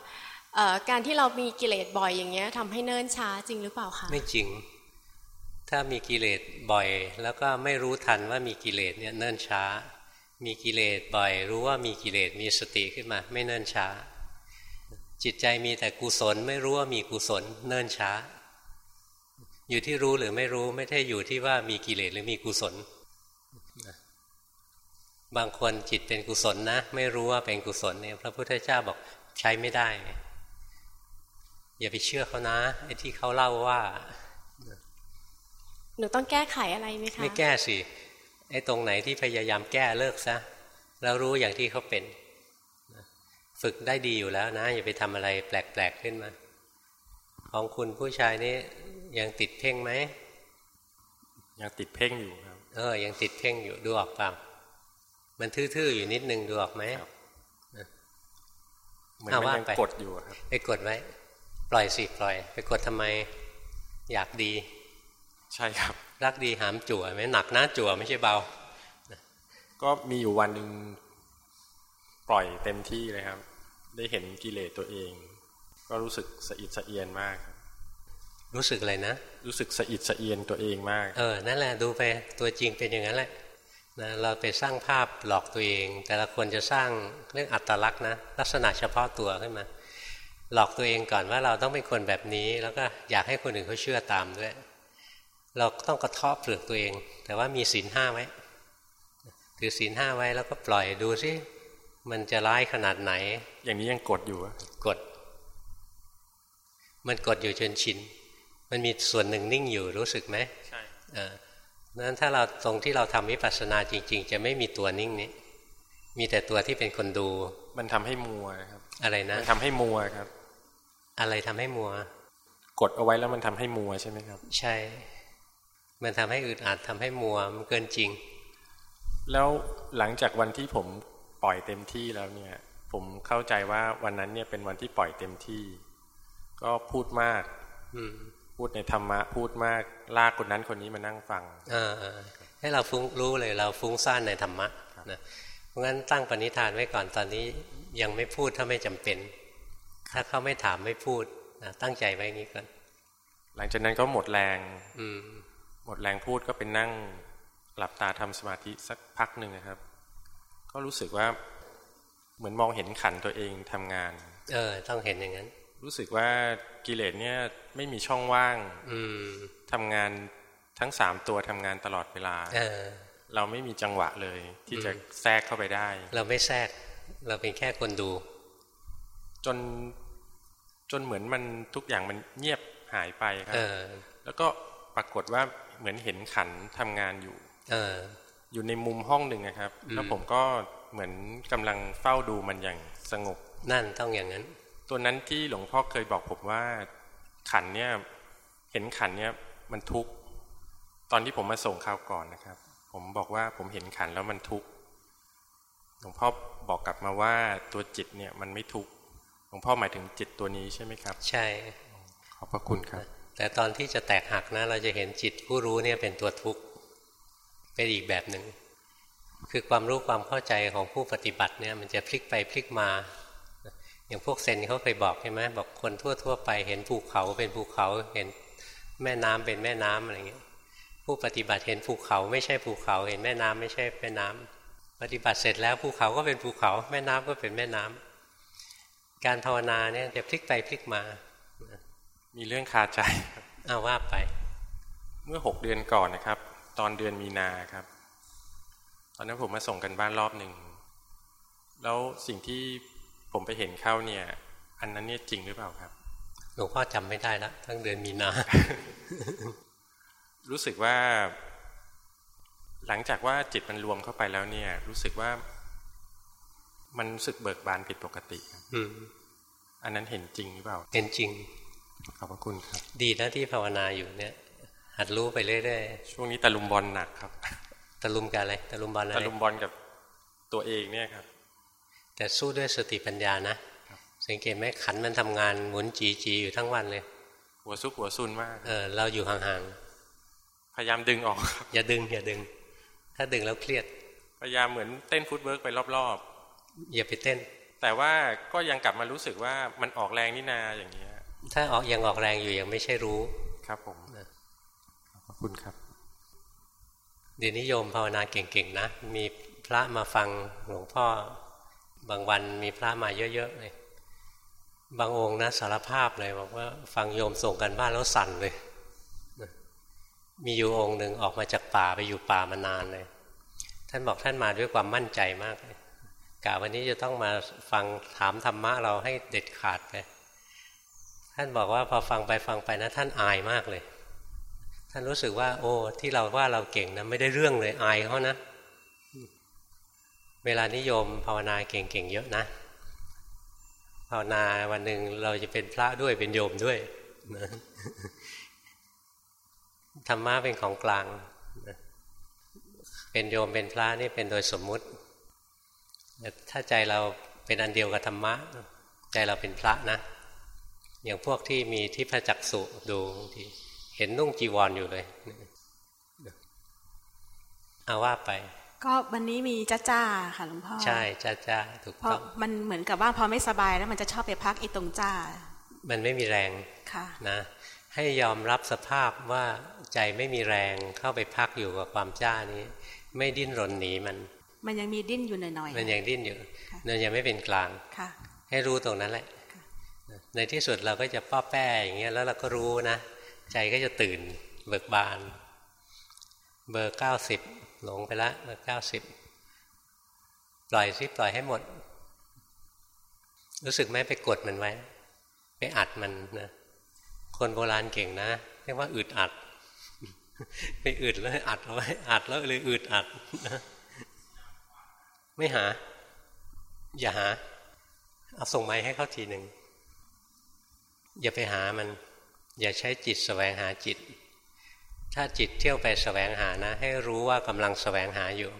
E: การที่เรามีกิเลสบ่อยอย่างเงี้ยทำให้เนิ่นช้าจริงหรือเปล่าคะ
A: ไม่จริง ถ้ามีกิเลสบ่อย แล้วก็ไม่รู้ทันว่ามีกิเลสเนี่ยเนิ่นช้า มีกิเลสบ่อย รู้ว่ามีกิเลสมีสติขึ้นมา ไม่เนิ่นช้า จิตใจมีแต่กุศล ไม่รู้ว่ามีกุศล เนิ่นช้า อยู่ที่รู้หรือไม่รู้ไม่ได้อยู่ที่ว่ามีกิเลสหรือมีกุศล บางคนจิตเป็นกุศลนะ ไม่รู้ว่าเป็นกุศลเนี่ยพระพุทธเจ้าบอกใช้ไม่ได้ อย่าไปเชื่อเขานะไอ้ที่เขาเล่าว่า
E: หนูต้องแก้ไขอะไรไหมคะ
A: ไม่แก้สิ ไอ้ตรงไหนที่พยายามแก้เลิกซะแล้วรู้อย่างที่เขาเป็น ฝึกได้ดีอยู่แล้วนะ อย่าไปทำอะไรแปลกๆขึ้นมา ของคุณผู้ชายนี่ยังติดเพ่งไหม
B: ยังติดเพ่งอยู่ครับ
A: เออ ยังติดเพ่งอยู่ดูออกเปล่ามันทื่อๆอยู่นิดนึงดูออกไหม
B: เหมือนมันยังกดอยู่ครับ
A: ไปกดไว้ ปล่อยสิปล่อย ไปกดทำไม อยากดี
B: ใช่ครับ
A: รักดีหามจั่วไหมหนักนะจั่วไม่ใช่เบา
B: ก็มีอยู่วันหนึ่งปล่อยเต็มที่เลยครับ ได้เห็นกิเลสตัวเอง ก็รู้สึกสะอิดสะเอียนมาก
A: รู้สึกอะไรนะ
B: รู้สึกสะอิดสะเอียนตัวเองมาก
A: เออ นั่นแหละดูไปตัวจริงเป็นอย่างนั้นแหละนะเราไปสร้างภาพหลอกตัวเอง แต่ละคนจะสร้างเรื่องอัตลักษณ์นะลักษณะเฉพาะตัวขึ้นมา หลอกตัวเองก่อนว่าเราต้องเป็นคนแบบนี้ แล้วก็อยากให้คนอื่นเขาเชื่อตามด้วย เราต้องกระทบเปลือกตัวเอง แต่ว่ามีศีลห้าไว้ถือศีลห้าไว้แล้วก็ปล่อยดูซิมันจะร้ายขนาดไหน
B: อย่างนี้ยังกดอยู่
A: กด มันกดอยู่จนชิน มันมีส่วนหนึ่งนิ่งอยู่รู้สึกไหม
B: ใช่
A: นั้นถ้าเราตรงที่เราทำวิปัสสนาจริง ๆ จะไม่มีตัวนิ่งนี้ มีแต่ตัวที่เป็นคนดู
B: มันทำให้มัวครับ
A: อะไรนะ
B: มันทำให้มัวครับ
A: อะไรทำให้มัว
B: กดเอาไว้แล้วมันทำให้มัวใช่ไหมครับ
A: ใช่ มันทำให้อึดอัดทำให้มัวมันเกินจริง
B: แล้วหลังจากวันที่ผมปล่อยเต็มที่แล้วเนี่ย ผมเข้าใจว่าวันนั้นเนี่ยเป็นวันที่ปล่อยเต็มที่ ก็พูดมาก
A: อื
B: พูดในธรรมะพูดมากลากคนนั้นคนนี้มานั่งฟัง
A: อให้เราฟุ้งรู้เลยเราฟุ้งซ่านในธรรมะนะเพราะงั้นตั้งปณิธานไว้ก่อนตอนนี้ยังไม่พูดถ้าไม่จำเป็น ถ้าเขาไม่ถามไม่พูดนะตั้งใจไว้นี้ก่อน
B: หลังจากนั้นก็หมดแรง
A: อื
B: หมดแรงพูดก็เป็นนั่งหลับตาทำสมาธิสักพักหนึ่งนะครับ ก็รู้สึกว่าเหมือนมองเห็นขันตัวเองทำงาน
A: เออ ต้องเห็นอย่างนั้น
B: รู้สึกว่ากิเลสเนี่ยไม่มีช่องว่าง
A: อื
B: ทำงานทั้งสามตัวทำงานตลอดเวลา
A: เเรา
B: ไม่มีจังหวะเลย ที่จะแทรกเข้าไปได้
A: เราไม่แทรก เราเป็นแค่คนดู
B: จนจนเหมือนมันทุกอย่างมันเงียบหายไปครั
A: บ
B: แล้วก็ปรากฏว่า เหมือนเห็นขันทำงานอยู่
A: เอ
B: อยู่ในมุมห้องหนึ่งนะครับ แล้วผมก็เหมือนกำลังเฝ้าดูมันอย่างสงบ
A: นั่นต้องอย่างนั้น
B: ตัวนั้นที่หลวงพ่อเคยบอกผมว่าขันเนี่ย เห็นขันเนี่ยมันทุกข์ตอนที่ผมมาส่งข่าวก่อนนะครับ ผมบอกว่าผมเห็นขันแล้วมันทุกข์หลวงพ่อบอกกลับมาว่าตัวจิตเนี่ยมันไม่ทุกข์หลวงพ่อหมายถึงจิตตัวนี้ใช่ไหมครับ
A: ใช่
B: ขอบพระคุณครับ
A: แต่ตอนที่จะแตกหักนะ เราจะเห็นจิตผู้รู้เนี่ยเป็นตัวทุกข์เป็นอีกแบบหนึ่งคือความรู้ความเข้าใจของผู้ปฏิบัติเนี่ยมันจะพลิกไปพลิกมา อย่างพวกเซนเขาเคยบอกใช่ไหมบอกคนทั่ว ๆ ไปเห็นภูเขาเป็นภูเขาเห็นแม่น้ำเป็นแม่น้ำอะไรเงี้ยผู้ปฏิบัติเห็นภูเขาไม่ใช่ภูเขา เห็นแม่น้ำไม่ใช่แม่น้ำปฏิบัติเสร็จแล้วภูเขาก็เป็นภูเขา แม่น้ำก็เป็นแม่น้ำการภาวนาเนี่ยจะพลิกไปพลิกมา
B: มีเรื่องคาใจ
A: เอาว่าไป
B: เมื่อหกเดือนก่อนนะครับ ตอนเดือนมีนาครับ ตอนนั้นผมมาส่งกันบ้านรอบหนึ่ง แล้วสิ่งที่ผมไปเห็นเข้าเนี่ย อันนั้นเนี่ยจริงหรือเปล่าครับ
A: หลวงพ่อจำไม่ได้ละทั้งเดือนมีนา
B: รู้สึกว่า หลังจากว่าจิตมันรวมเข้าไปแล้วเนี่ย รู้สึกว่า มันรู้สึกเบิกบานผิดปกติ
A: อืม
B: อันนั้นเห็นจริงหรือเปล่า
A: เห็นจริง
B: ขอบพระคุณครับ
A: ดีนะที่ภาวนาอยู่เนี่ย หัดรู้ไปเรื่อย
B: ๆช่วงนี้ตะลุมบอลหนักครับ
A: ตะลุมกันอะไรตะลุมบอลอะไร
B: ตะลุมบอลกับตัวเองเนี่ยครับ
A: แต่สู้ด้วยสติปัญญานะสังเกตไหมขันมันทำงานหมุนจีจีอยู่ทั้งวันเลย
B: หัวซุกหัวซุนมาก
A: เออ เราอยู่ห่าง
B: ๆพยายามดึงออก
A: อย่าดึงอย่าดึง ถ้าดึงแล้วเครียด
B: พยายามเหมือนเต้นฟุตเวิร์กไปรอบ
A: ๆอย่าไปเต้น
B: แต่ว่าก็ยังกลับมารู้สึกว่ามันออกแรงนี่นาอย่างนี้
A: ถ้าออกยังออกแรงอยู่ยังไม่ใช่รู้
B: ครับผมขอบคุณครับ
A: เดี๋ยวนิยมภาวนาเก่งๆนะ มีพระมาฟังหลวงพ่อบางวันมีพระมาเยอะๆเลยบางองค์นะสารภาพเลยบอกว่าฟังโยมส่งกันบ้านแล้วสั่นเลย มีอยู่องค์หนึ่งออกมาจากป่าไปอยู่ป่ามานานเลย ท่านบอกท่านมาด้วยความมั่นใจมากเลยกะวันนี้จะต้องมาฟังถามธรรมะเราให้เด็ดขาดไป ท่านบอกว่าพอฟังไปฟังไปนะท่านอายมากเลย ท่านรู้สึกว่า โอ้ที่เราว่าเราเก่งนะไม่ได้เรื่องเลยอายเขานะ เวลานิยมภาวนาเก่งๆเยอะนะ ภาวนาวันหนึ่งเราจะเป็นพระด้วยเป็นโยมด้วยนะธรรมะเป็นของกลางเป็นโยมเป็นพระนี่เป็นโดยสมมุติถ้าใจเราเป็นอันเดียวกับธรรมะ ใจเราเป็นพระนะ อย่างพวกที่มีที่พระจักสุดูบางทีเห็นนุ่งจีวรออยู่เลยเอาว่าไป
F: ก็วันนี้มีจ้าจ้าค่ะหลวงพ่อ
A: ใช่จ้าจ้าถูก
F: เพราะ
A: ต้อง
F: มันเหมือนกับว่าพอไม่สบายแล้วมันจะชอบไปพักไอ้ตรงจ้า
A: มันไม่มีแรง
F: ค่ะ
A: นะให้ยอมรับสภาพว่าใจไม่มีแรงเข้าไปพักอยู่กับความจ้านี้ ไม่ดิ้นรนหนีมัน
F: มันยังมีดิ้นอยู่หน่อยๆ
A: มันยังดิ้นอยู่
F: ค่ะ
A: มันยังไม่เป็นกลาง
F: ค่ะ
A: ให้รู้ตรงนั้นแหละ ในที่สุดเราก็จะป้อแป้อย่างเงี้ยแล้วเราก็รู้นะ ใจก็จะตื่นเบิกบาน เบอร์เก้าสิบหลงไปละเบอร์เก้าสิบปล่อยซิปล่อยให้หมด รู้สึกไหมไปกดมันไว้ ไปอัดมันนะคนโบราณเก่งนะเรียกว่าอึดอัด ไปอึดแล้วอัดเอาไว้อัดแล้วเลยอึดอัด ไม่หา อย่าหา เอาส่งไม้ให้เขาทีหนึ่ง อย่าไปหามัน อย่าใช้จิตสแสวงหาจิต ถ้าจิตเที่ยวไปสแสวงหานะ ให้รู้ว่ากำลังสแสวงหาอยู่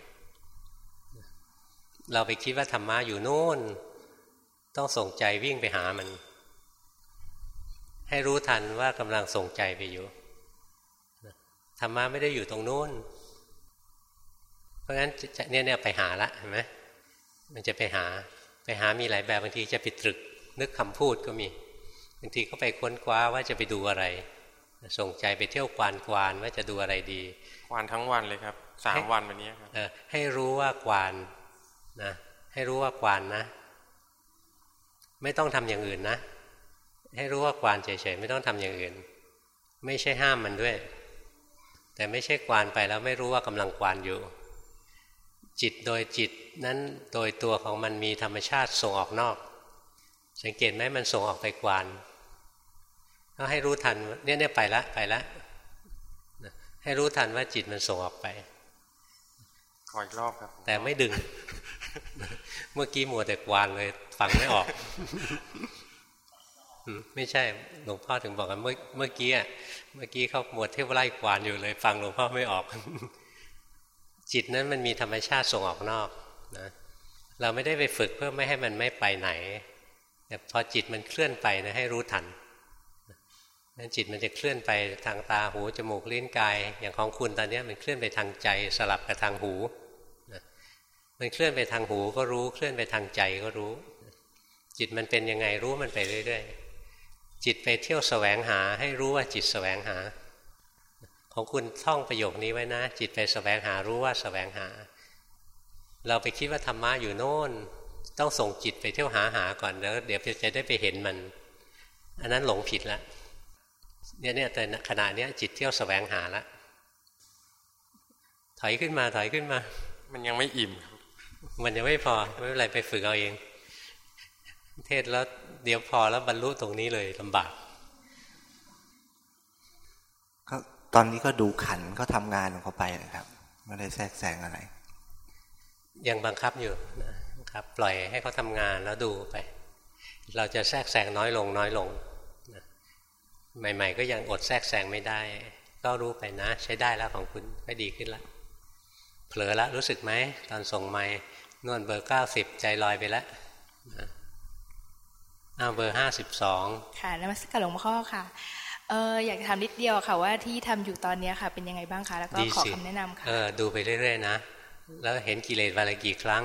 A: เราไปคิดว่าธรรมะอยู่โน่น ต้องส่งใจวิ่งไปหามัน ให้รู้ทันว่ากำลังส่งใจไปอยู่ธรรมะไม่ได้อยู่ตรงโน้น เพราะงั้นเนี่ยเนี่ยไปหาละเห็นไหมมันจะไปหาไปหามีหลายแบบบางทีจะไปตรึก นึกคำพูดก็มีางทีก็ไปค้นคว้าว่าจะไปดูอะไร ส่งใจไปเที่ยวกวานกวานว่าจะดูอะไรดี
G: กวานทั้งวันเลยครับสามวันวันนี้ครับ
A: เออให้รู้ว่ากวานนะให้รู้ว่ากวานนะ ไม่ต้องทำอย่างอื่นนะ ให้รู้ว่ากวานเฉยๆไม่ต้องทำอย่างอื่น ไม่ใช่ห้ามมันด้วย แต่ไม่ใช่กวานไปแล้วไม่รู้ว่ากำลังกวานอยู่ จิตโดยจิตนั้นโดยตัวของมันมีธรรมชาติส่งออกนอก สังเกตไหมมันส่งออกไปกวาน ก็ให้รู้ทันเนี่ยเนี่ยไปละไปละให้รู้ทันว่าจิตมันส่งออกไป
G: ขออีกรอบครับ
A: แต่ไม่ดึง เมื่อกี้มัวแต่กวานเลยฟังไม่ออกไม่ใช่หลวงพ่อถึงบอกกันเมื่อเมื่อกี้อะเมื่อกี้เขามัวเที่ยวไล่กวานอยู่เลย ฟังหลวงพ่อไม่ออก จิตนั้นมันมีธรรมชาติส่งออกนอกนะเราไม่ได้ไปฝึกเพื่อไม่ให้มันไม่ไปไหน แต่พอจิตมันเคลื่อนไปนะให้รู้ทัน นั้นจิตมันจะเคลื่อนไปทางตาหูจมูกลิ้นกาย อย่างของคุณตอนนี้มันเคลื่อนไปทางใจสลับกับทางหูมันเคลื่อนไปทางหูก็รู้เคลื่อนไปทางใจก็รู้ จิตมันเป็นยังไงรู้มันไปเรื่อยๆจิตไปเที่ยวแสวงหาให้รู้ว่าจิตแสวงหา ของคุณท่องประโยคนี้ไว้นะ จิตไปแสวงหารู้ว่าแสวงหา เราไปคิดว่าธรรมะอยู่โน่น ต้องส่งจิตไปเที่ยวหาหาก่อนแล้วเดี๋ยวจะได้ไปเห็นมัน อันนั้นหลงผิดแล้ว เนี่ยเนี่ยแต่ขณะเนี้ยจิตเที่ยวแสวงหาแล้วถอยขึ้นมาถอยขึ้นมา
G: มันยังไม่อิ่มครับ
A: มันยังไม่พอไม่เป็นไรไปฝึกเอาเอง เทศแล้วเดี๋ยวพอแล้วบรรลุตรงนี้เลยลำบาก
H: ก็ตอนนี้ก็ดูขันก็ทำงานของเขาไปนะครับไม่ได้แทรกแซงอะไร
A: ยังบังคับอยู่นะครับ ปล่อยให้เขาทำงานแล้วดูไป เราจะแทรกแซงน้อยลงน้อยลงนะ ใหม่ ๆ ก็ยังอดแทรกแซงไม่ได้ ก็รู้ไปนะ ใช้ได้แล้วของคุณก็ดีขึ้นแล้วเผลอแล้วรู้สึกไหมตอนส่งไม้นวดเบอร์เก้าสิบใจลอยไปแล้วอ้าวเบอร์ห้าสิบสอง
I: ค่ะนมัสการหลวงพ่อค่ะเอออยากจะถามนิดเดียวค่ะว่าที่ทำอยู่ตอนเนี้ยค่ะ เป็นยังไงบ้างคะแล้วก็ขอคำแนะนำค่ะ
A: เออดูไปเรื่อยๆนะแล้วเห็นกิเลสวันละกี่ครั้ง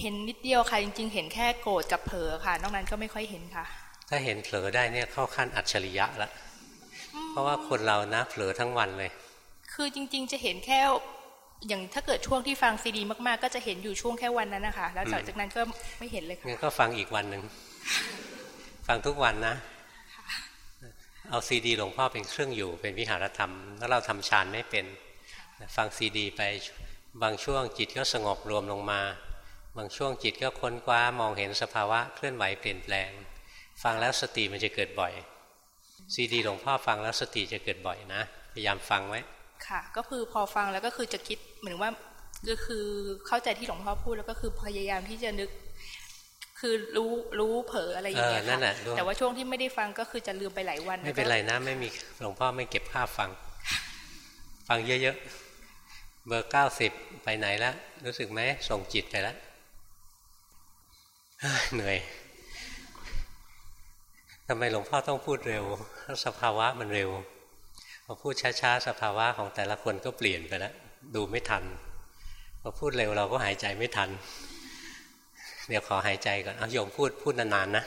I: เห็นนิดเดียวค่ะจริง ๆ เห็นแค่โกรธกับเผลอค่ะ นอกนั้นก็ไม่ค่อยเห็นค่ะ
A: ถ้าเห็นเผลอได้เนี่ยเข้าขั้นอัจฉริยะแล้วเพราะว่าคนเรานะเผลอทั้งวันเลย
I: คือจริง ๆ จะเห็นแค่อย่างถ้าเกิดช่วงที่ฟังซีดีมากๆ ก็จะเห็นอยู่ช่วงแค่วันนั้นนะคะแล้วหลังจากนั้นก็ไม่เห็นเลยค่ะ
A: งั้นก็ฟังอีกวันหนึ่งฟังทุกวันนะพเอาซีดีหลวงพ่อเป็นเครื่องอยู่เป็นวิหารธรรม แล้วเราทำฌานไม่เป็น ฟังซีดีไปบางช่วงจิตก็สงบรวมลงมา บางช่วงจิตก็ค้นคว้ามองเห็นสภาวะเคลื่อนไหวเปลี่ยนแปลง ฟังแล้วสติมันจะเกิดบ่อย ซีดีหลวงพ่อฟังแล้วสติจะเกิดบ่อยนะ พยายามฟังไว้
I: ค่ะ ก็คือพอฟังแล้วก็คือจะคิดเหมือนว่าก็คือเข้าใจที่หลวงพ่อพูดแล้วก็คือพยายามที่จะนึก คือรู้รู้เผลออะไรอย่างเงี้ยค่ะแต่ว่าช่วงที่ไม่ได้ฟังก็คือจะลืมไปหลายวัน
A: ไม่เป็นไรนะไม่มีหลวงพ่อไม่เก็บค่าฟัง ฟังเยอะๆเบอร์เก้าสิบไปไหนแล้วรู้สึกไหมส่งจิตไปแล้วเหนื่อย ทำไมหลวงพ่อต้องพูดเร็ว สภาวะมันเร็วพอพูดช้าๆ สภาวะของแต่ละคนก็เปลี่ยนไปแล้วดูไม่ทันพอพูดเร็วเราก็หายใจไม่ทัน เดี๋ยวขอหายใจก่อนเอาโยมพูดพูดนานๆนะ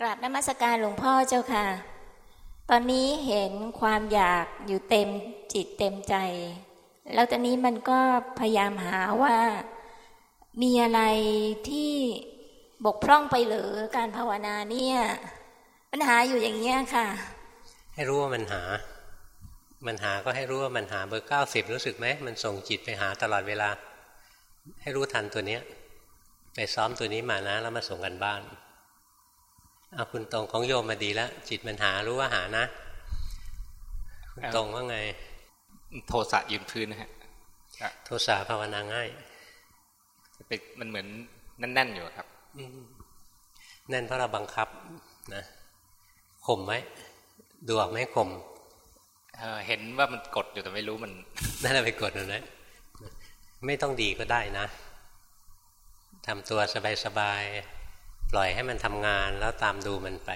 J: กราบนมัสการหลวงพ่อเจ้าค่ะ ตอนนี้เห็นความอยากอยู่เต็มจิตเต็มใจ แล้วตอนนี้มันก็พยายามหาว่า มีอะไรที่บกพร่องไปหรือการภาวนาเนี่ยปัญหาอยู่อย่างเงี้ยค่ะ
A: ให้รู้ว่ามันหา มันหาก็ให้รู้ว่ามันหาเบอร์เก้าสิบรู้สึกไหมมันส่งจิตไปหาตลอดเวลา ให้รู้ทันตัวเนี้ย ไปซ้อมตัวนี้มานะ แล้วมาส่งกันบ้านเอาคุณตรงของโยมมาดีแล้วจิตมันหารู้ว่าหานะ คุณตรงว่าไง
K: โทสะยืนพื้นนะฮะ
A: โทสะภาวนาง่าย
K: เป็น มันเหมือนแน่น ๆ อยู่ครับ
A: แน่นเพราะเราบังคับนะข่มไหมดูออกไหมข่ม
K: เห็นว่ามันกดอยู่แต่ไม่รู้มัน
A: นั่นแหละไปกดมันนะไม่ต้องดีก็ได้นะทำตัวสบายๆปล่อยให้มันทำงานแล้วตามดูมันไป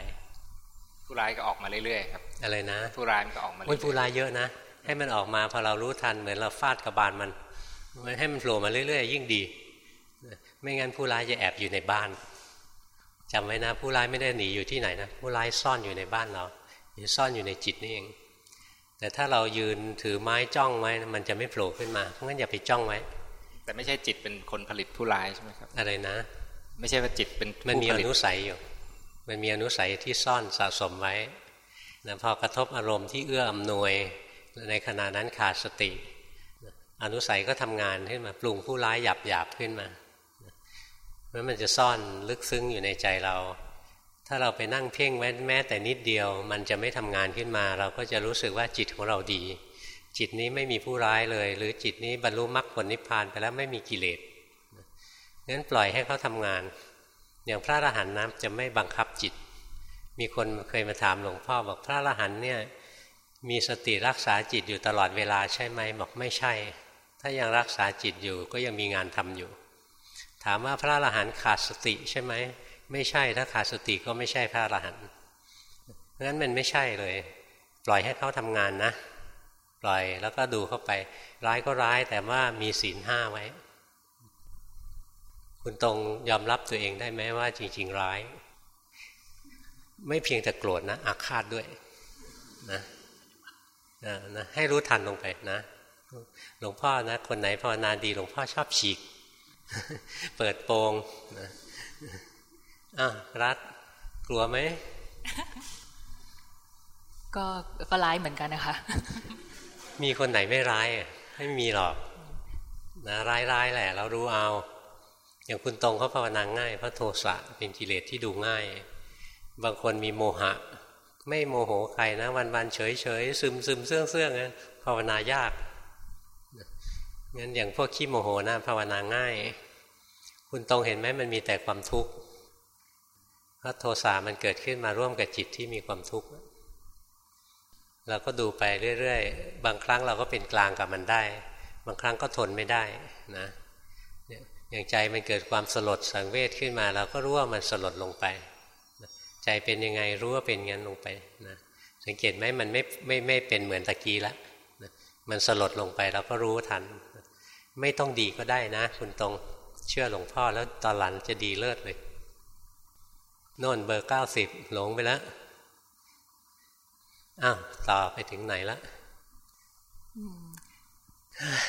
K: ผู้ร้ายก็ออกมาเรื่อยๆครับ
A: อะไรนะ
K: ผู้ร้ายมันก็ออกมาเรื่
A: อยๆผู้ร้ายเยอะนะให้มันออกมาพอเรารู้ทันเหมือนเราฟาดกระบาลมันให้มันโผล่มาเรื่อยๆ ยิ่งดี ไม่งั้นผู้ร้ายจะแอบอยู่ในบ้านจำไว้นะ ผู้ร้ายไม่ได้หนีอยู่ที่ไหนนะ ผู้ร้ายซ่อนอยู่ในบ้านเราซ่อนอยู่ในจิตนี่เอง แต่ถ้าเรายืนถือไม้จ้องไว้มันจะไม่โผล่ขึ้นมาเพราะงั้นอย่าไปจ้องไว้
K: แต่ไม่ใช่จิตเป็นคนผลิตผู้ร้ายใช่ไหมครับ
A: อะไรนะ
K: ไม่ใช่ว่าจิตเป็น
A: มันมีอนุสัยอยู่ มันมีอนุสัยที่ซ่อนสะสมไว้นะพอกระทบอารมณ์ที่เอื้ออำนวย ในขณะนั้นขาดสติ อนุสัยก็ทำงานขึ้นมาปรุงผู้ร้ายหยาบหยาบขึ้นมา พราะมันจะซ่อนลึกซึ้งอยู่ในใจเรา ถ้าเราไปนั่งเพ่งแม้แม้แต่นิดเดียว มันจะไม่ทำงานขึ้นมา เราก็จะรู้สึกว่าจิตของเราดี จิตนี้ไม่มีผู้ร้ายเลย หรือจิตนี้บรรลุมรรคผลนิพพานไปแล้วไม่มีกิเลสงั้นปล่อยให้เขาทำงาน อย่างพระอรหันต์นะจะไม่บังคับจิต มีคนเคยมาถามหลวงพ่อบอกพระอรหันต์เนี่ยมีสติรักษาจิตอยู่ตลอดเวลาใช่ไหมบอกไม่ใช่ ถ้ายังรักษาจิตอยู่ก็ยังมีงานทำอยู่ ถามว่าพระอรหันต์ขาดสติใช่ไหมไม่ใช่ถ้าขาดสติก็ไม่ใช่พระอรหันต์งั้นมันไม่ใช่เลย ปล่อยให้เขาทำงานนะ ปล่อยแล้วก็ดูเข้าไป ร้ายก็ร้ายแต่ว่ามีศีลห้าไว้ คุณตรงยอมรับตัวเองได้ไหมว่าจริง ๆ ร้าย ไม่เพียงแต่โกรธนะอาฆาตด้วยนะนะให้รู้ทันลงไปนะหลวงพ่อนะ คนไหนภาวนาดีหลวงพ่อชอบฉีก เปิดโปงอ้าวรัดกลัวไหม
I: ก็ก็ร้ายเหมือนกันนะคะ
A: มีคนไหนไม่ร้ายไม่มีหรอกนะร้ายร้ายแหละ เรารู้เอาอย่างคุณตรงเขาภาวนาง่ายเพราะโทสะเป็นกิเลสที่ดูง่าย บางคนมีโมหะ ไม่โมโหใครนะ วันวันเฉยเฉยซึมซึมเสื่องเสื่องนะภาวนายาก งั้นอย่างพวกขี้โมโหนะภาวนาง่าย คุณตรงเห็นไหมมันมีแต่ความทุกข์เพราะโทสะมันเกิดขึ้นมาร่วมกับจิตที่มีความทุกข์เราก็ดูไปเรื่อยๆ บางครั้งเราก็เป็นกลางกับมันได้ บางครั้งก็ทนไม่ได้นะอย่างใจมันเกิดความสลดสังเวชขึ้นมา เราก็รู้ว่ามันสลดลงไป ใจเป็นยังไงรู้ว่าเป็นงั้นลงไปนะสังเกตไหมมันไม่ไม่ไม่เป็นเหมือนตะกี้ล้วมันสลดลงไปเราก็รู้ทัน ไม่ต้องดีก็ได้นะคุณตรงเชื่อหลวงพ่อแล้วตอนหลังจะดีเลิศเลยโน่นเบอร์เก้าสิบหลงไปแล้วอ้าวต่อไปถึงไหนละ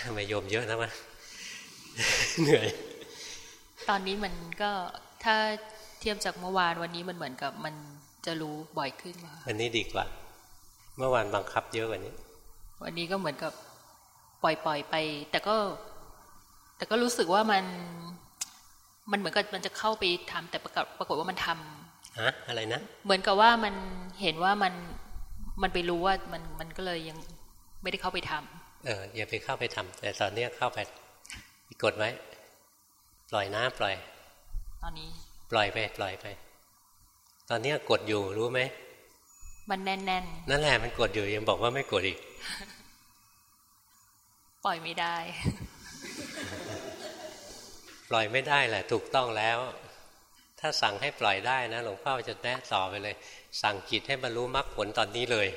A: ทำไมโยมเยอะนะวะเหนื่อย
I: ตอนนี้มันก็ถ้าเทียบจากเมื่อวานวันนี้มันเหมือนกับมันจะรู้บ่อยขึ้นมา
A: วันนี้ดีกว่า เมื่อวานบังคับเยอะกว่านี้
I: วันนี้ก็เหมือนกับปล่อยปล่อยไป แต่ก็ แต่ก็รู้สึกว่ามันมันเหมือนกับมันจะเข้าไปทำแต่ปรากฏปรากฏว่ามันทำ
A: ฮะอะไรนะ
I: เหมือนกับว่ามันเห็นว่ามันมันไปรู้ว่ามันมันก็เลยยังไม่ได้เข้าไปทำ
A: เอออย่าไปเข้าไปทำแต่ตอนเนี้ยเข้าไปกดไว้ ปล่อยนะปล่อย
I: ตอนนี้
A: ปล่อยไป ปล่อยไป ตอนเนี้ยกดอยู่รู้ไหม
I: มันแน่นแน่น
A: นั่นแหละมันกดอยู่ยังบอกว่าไม่กดอีก
I: ปล่อยไม่ได้
A: ปล่อยไม่ได้แหละถูกต้องแล้ว ถ้าสั่งให้ปล่อยได้นะหลวงพ่อจะแนะต่อไปเลย สั่งจิตให้บรรลุมรรคผลตอนนี้เลย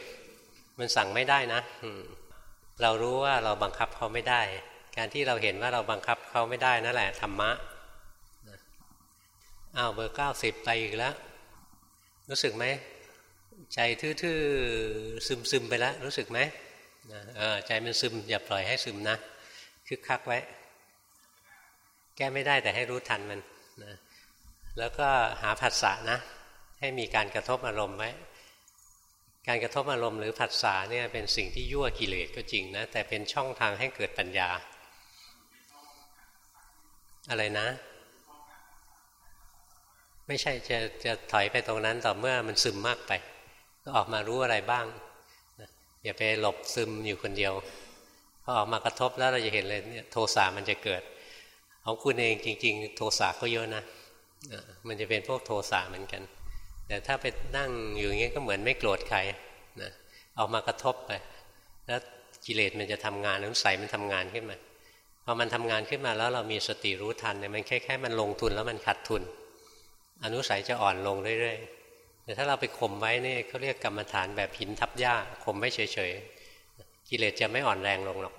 A: มันสั่งไม่ได้นะเรารู้ว่าเราบังคับเขาไม่ได้ การที่เราเห็นว่าเราบังคับเขาไม่ได้นั่นแหละธรรมะอ้าวเบอร์เก้าสิบไปอีกแล้ว รู้สึกไหมใจทื่อๆซึมๆไปแล้วรู้สึกไหมใจมันซึมอย่าปล่อยให้ซึมนะคึกคักไว้ แก้ไม่ได้แต่ให้รู้ทันมันนะแล้วก็หาผัสสะนะ ให้มีการกระทบอารมณ์ไว้ การกระทบอารมณ์หรือผัสสะเนี่ยเป็นสิ่งที่ยั่วกิเลสก็จริงนะ แต่เป็นช่องทางให้เกิดปัญญา อะไรนะ ไม่ใช่จะจะถอยไปตรงนั้นต่อเมื่อมันซึมมากไป ก็ออกมารู้อะไรบ้างอย่าไปหลบซึมอยู่คนเดียวพอออกมากระทบแล้วเราจะเห็นเลยเนี่ยโทสะมันจะเกิด ของคุณเองจริง ๆ โทสะก็เยอะนะมันจะเป็นพวกโทสะเหมือนกัน แต่ถ้าไปนั่งอยู่อย่างนี้ก็เหมือนไม่โกรธใครนะออกมากระทบไป แล้วกิเลสมันจะทำงานน้ำใสมันทำงานขึ้นมาพอมันทำงานขึ้นมาแล้วเรามีสติรู้ทันเนี่ยมันแค่แค่มันลงทุนแล้วมันขาดทุน อนุสัยจะอ่อนลงเรื่อยๆแต่ถ้าเราไปข่มไว้นี่เขาเรียกกรรมฐานแบบหินทับหญ้าข่มไว้เฉยๆกิเลสจะไม่อ่อนแรงลงหรอก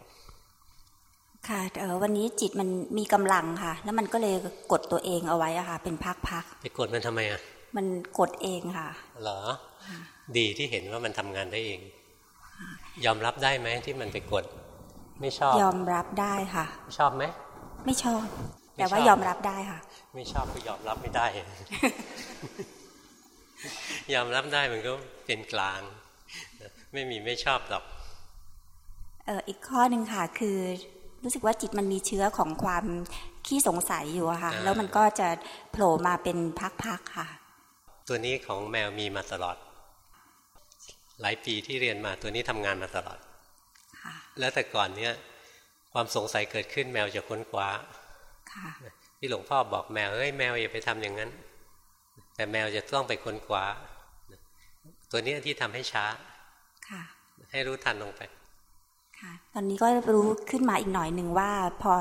L: ค่ะเออวันนี้จิตมันมีกำลังค่ะ แล้วมันก็เลยกดตัวเองเอาไว้อะค่ะ เป็นพัก
A: ๆไปกดมันทำไมอะ
L: มันกดเองค่ะ
A: เหรอ ดีที่เห็นว่ามันทำงานได้เอง ยอมรับได้ไหมที่มันไปกด ไม่ชอบ
L: ยอมรับได้ค่ะ
A: ชอบไหม
L: ไม่ชอบ แต่ว่ายอมรับได้ค่ะ
A: ไม่ชอบก็ยอมรับไม่ได้ ยอมรับได้มันก็เป็นกลาง ไม่มีไม่ชอบหรอก
L: เอออีกข้อหนึ่งค่ะคือ รู้สึกว่าจิตมันมีเชื้อของความขี้สงสัยอยู่ค่ะ แล้วมันก็จะโผล่มาเป็นพักๆค่ะ
A: ตัวนี้ของแมวมีมาตลอด หลายปีที่เรียนมาตัวนี้ทำงานมาตลอดแล้วแต่ก่อนเนี้ยความสงสัยเกิดขึ้นแมวจะค้นคว้าที่หลวงพ่อบอกแมวเฮ้ยแมวอย่าไปทำอย่างนั้น แต่แมวจะต้องไปค้นคว้าตัวนี้ที่ทำให้ช้า
L: ค่ะ
A: ให้รู้ทันลงไป
L: ค่ะ ตอนนี้ก็รู้ขึ้นมาอีกหน่อยหนึ่งว่า พอ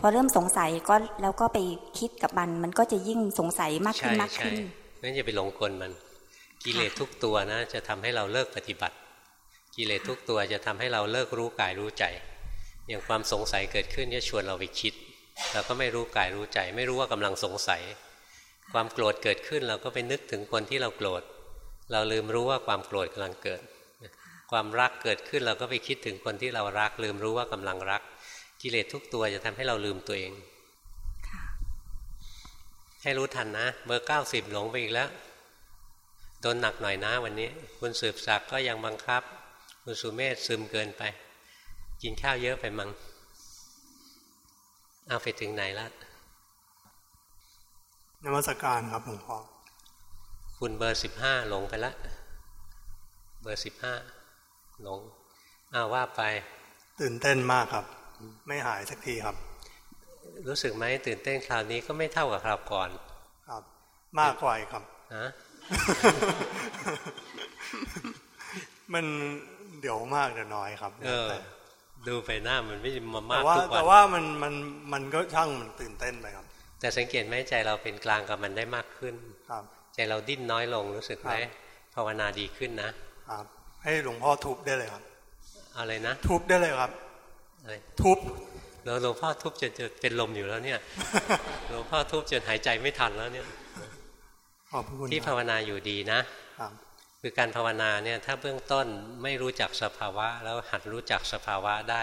L: พอเริ่มสงสัยก็แล้วก็ไปคิดกับมัน มันก็จะยิ่งสงสัยมากขึ้นมากขึ้น
A: นั่นจะไปหลงกลมัน กิเลสทุกตัวนะ จะทำให้เราเลิกปฏิบัติ กิเลสทุกตัวจะทำให้เราเลิกรู้กายรู้ใจ อย่างความสงสัยเกิดขึ้นจะชวนเราไปคิดเราก็ไม่รู้กายรู้ใจ ไม่รู้ว่ากำลังสงสัย ความโกรธเกิดขึ้นเราก็ไปนึกถึงคนที่เราโกรธ เราลืมรู้ว่าความโกรธกำลังเกิด ความรักเกิดขึ้นเราก็ไปคิดถึงคนที่เรารัก ลืมรู้ว่ากำลังรัก กิเลสทุกตัวจะทำให้เราลืมตัวเองให้รู้ทันนะ เบอร์เก้าสิบหลงไปอีกแล้วโดนหนักหน่อยนะวันนี้ คุณสืบศักดิ์ก็ยังบังคับ คุณสุเมธซึมเกินไป กินข้าวเยอะไปมังเอาไปถึงไหนแล้ว
M: นวัตการครับหลวงพ่อ
A: คุณเบอร์สิบห้าหลงไปละเบอร์สิบห้า หลงอ้าวว่าไป
M: ตื่นเต้นมากครับ ไม่หายสักทีครับ
A: รู้สึกไหมตื่นเต้นคราวนี้ก็ไม่เท่ากับคราวก่อน
M: ครับ มากกว่าครับ
A: ฮะ
M: มันเดี๋ยวมากเดี๋ยวน้อยครับ
A: เออ ดูไปหน้ามันไม่มามาก
M: ทุกวันแต่ว่ามันมันมันก็ช่างมันตื่นเต้นไปครับ
A: แต่สังเกตไหมใจเราเป็นกลางกับมันได้มากขึ้น
M: ครับ
A: ใจเราดิ้นน้อยลงรู้สึกไหมภาวนาดีขึ้นนะ
M: ครับ ให้หลวงพ่อทุบได้เลยครับ
A: อะไรนะ
M: ทุบได้เลยครับ
A: อะไร
M: ทุบ
A: เราหลวงพ่อทุบจนจะเป็นลมอยู่แล้วเนี่ยหลวงพ่อทุบจนหายใจไม่ทันแล้วเนี่ยที่ภาวนาอยู่ดีนะคือการภาวนาเนี่ยถ้าเบื้องต้นไม่รู้จักสภาวะ แล้วหัดรู้จักสภาวะได้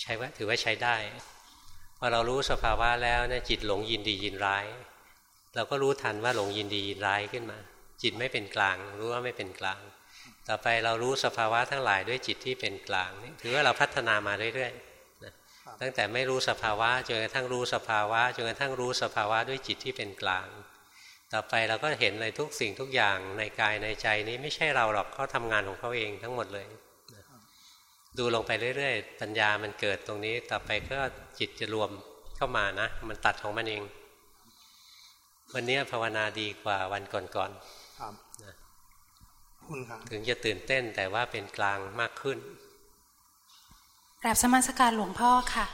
A: ใช้ว่าถือว่าใช้ได้พอเรารู้สภาวะแล้วเนี่ยจิตหลงยินดียินร้ายเเราก็รู้ทันว่าหลงยินดียินร้ายขึ้นมา จิตไม่เป็นกลาง รู้ว่าไม่เป็นกลาง ต่อไปเรารู้สภาวะทั้งหลายด้วยจิตที่เป็นกลางนี่ถือว่าเราพัฒนามาเรื่อยๆนะตั้งแต่ไม่รู้สภาวะจนกระทั่งรู้สภาวะจนกระทั่งรู้สภาวะด้วยจิตที่เป็นกลาง ต่อไปเราก็เห็นเลยทุกสิ่งทุกอย่างในกายในใจนี้ไม่ใช่เราหรอกเขาทำงานของเขาเองทั้งหมดเลยดูลงไปเรื่อยๆ ปัญญามันเกิดตรงนี้ ต่อไปก็จิตจะรวมเข้ามานะ มันตัดของมันเอง วันนี้ภาวนาดีกว่าวันก่อนๆครับนะ คุณครับถึงจะตื่นเต้นแต่ว่าเป็นกลางมากขึ้น
N: กราบสมาสการหลวงพ่อค่ะ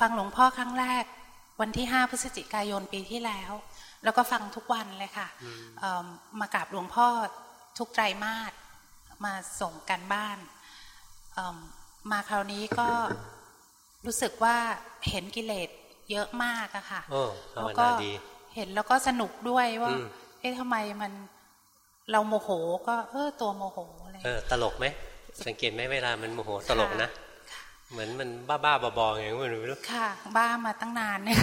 N: ฟังหลวงพ่อครั้งแรกวันที่ห้าพฤศจิกายนปีที่แล้ว แล้วก็ฟังทุกวันเลยค่ะมากราบหลวงพ่อทุกไตรมาสมาส่งกันบ้าน มาคราวนี้ก็รู้สึกว่าเห็นกิเลสเยอะมากอะค่ะ
A: แล้วก็
N: เห็นแล้วก็สนุกด้วยว่าเอ๊ะทำไมมัน เราโมโหก็เออตัวโมโหอะไร
A: เออตลกไหมสังเกตไหมเวลามันโมโหตลกนะเหมือนมันบ้าบ้าบอๆอย่างนี้ไม่รู้
N: ค่ะ บ้ามาตั้งนานเนี่ย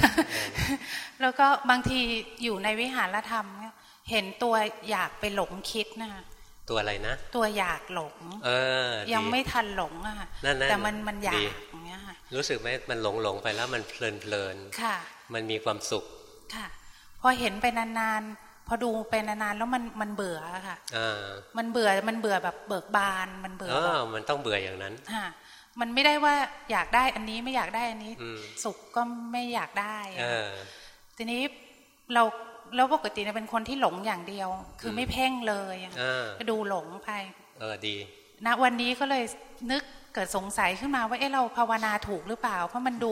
N: แล้วก็บางทีอยู่ในวิหารธรรมเห็นตัวอยากไปหลงคิดนะ
A: ตัวอะไรนะ
N: ตัวอยากหลง
A: เออ
N: ยังไม่ทันหลงอะแต่มันมันอยากอย่างเงี้ย
A: รู้สึกไหมมันหลงหลงไปแล้วมันเพลินเพลิน
N: ค่ะ
A: มันมีความสุข
N: ค่ะ พอเห็นไปนานๆ พอดูไปนานๆแล้วมันมันเบื่อค่ะมันเบื่อมันเบื่อแบบเบิกบานมันเบื่อ
A: อมันต้องเบื่ออย่างนั้น
N: ค่ะมันไม่ได้ว่าอยากได้อันนี้ไม่อยากได้อันนี้ สุขก็ไม่อยากได้ทีนี้เราแล้วปกติเป็นคนที่หลงอย่างเดียว คือไม่เพ่งเลยก็ดูหลงไป
A: เออดี
N: ณวันนี้ก็เลยนึกเกิดสงสัยขึ้นมาว่าเอ๊ะเราภาวนาถูกหรือเปล่า เพราะมันดู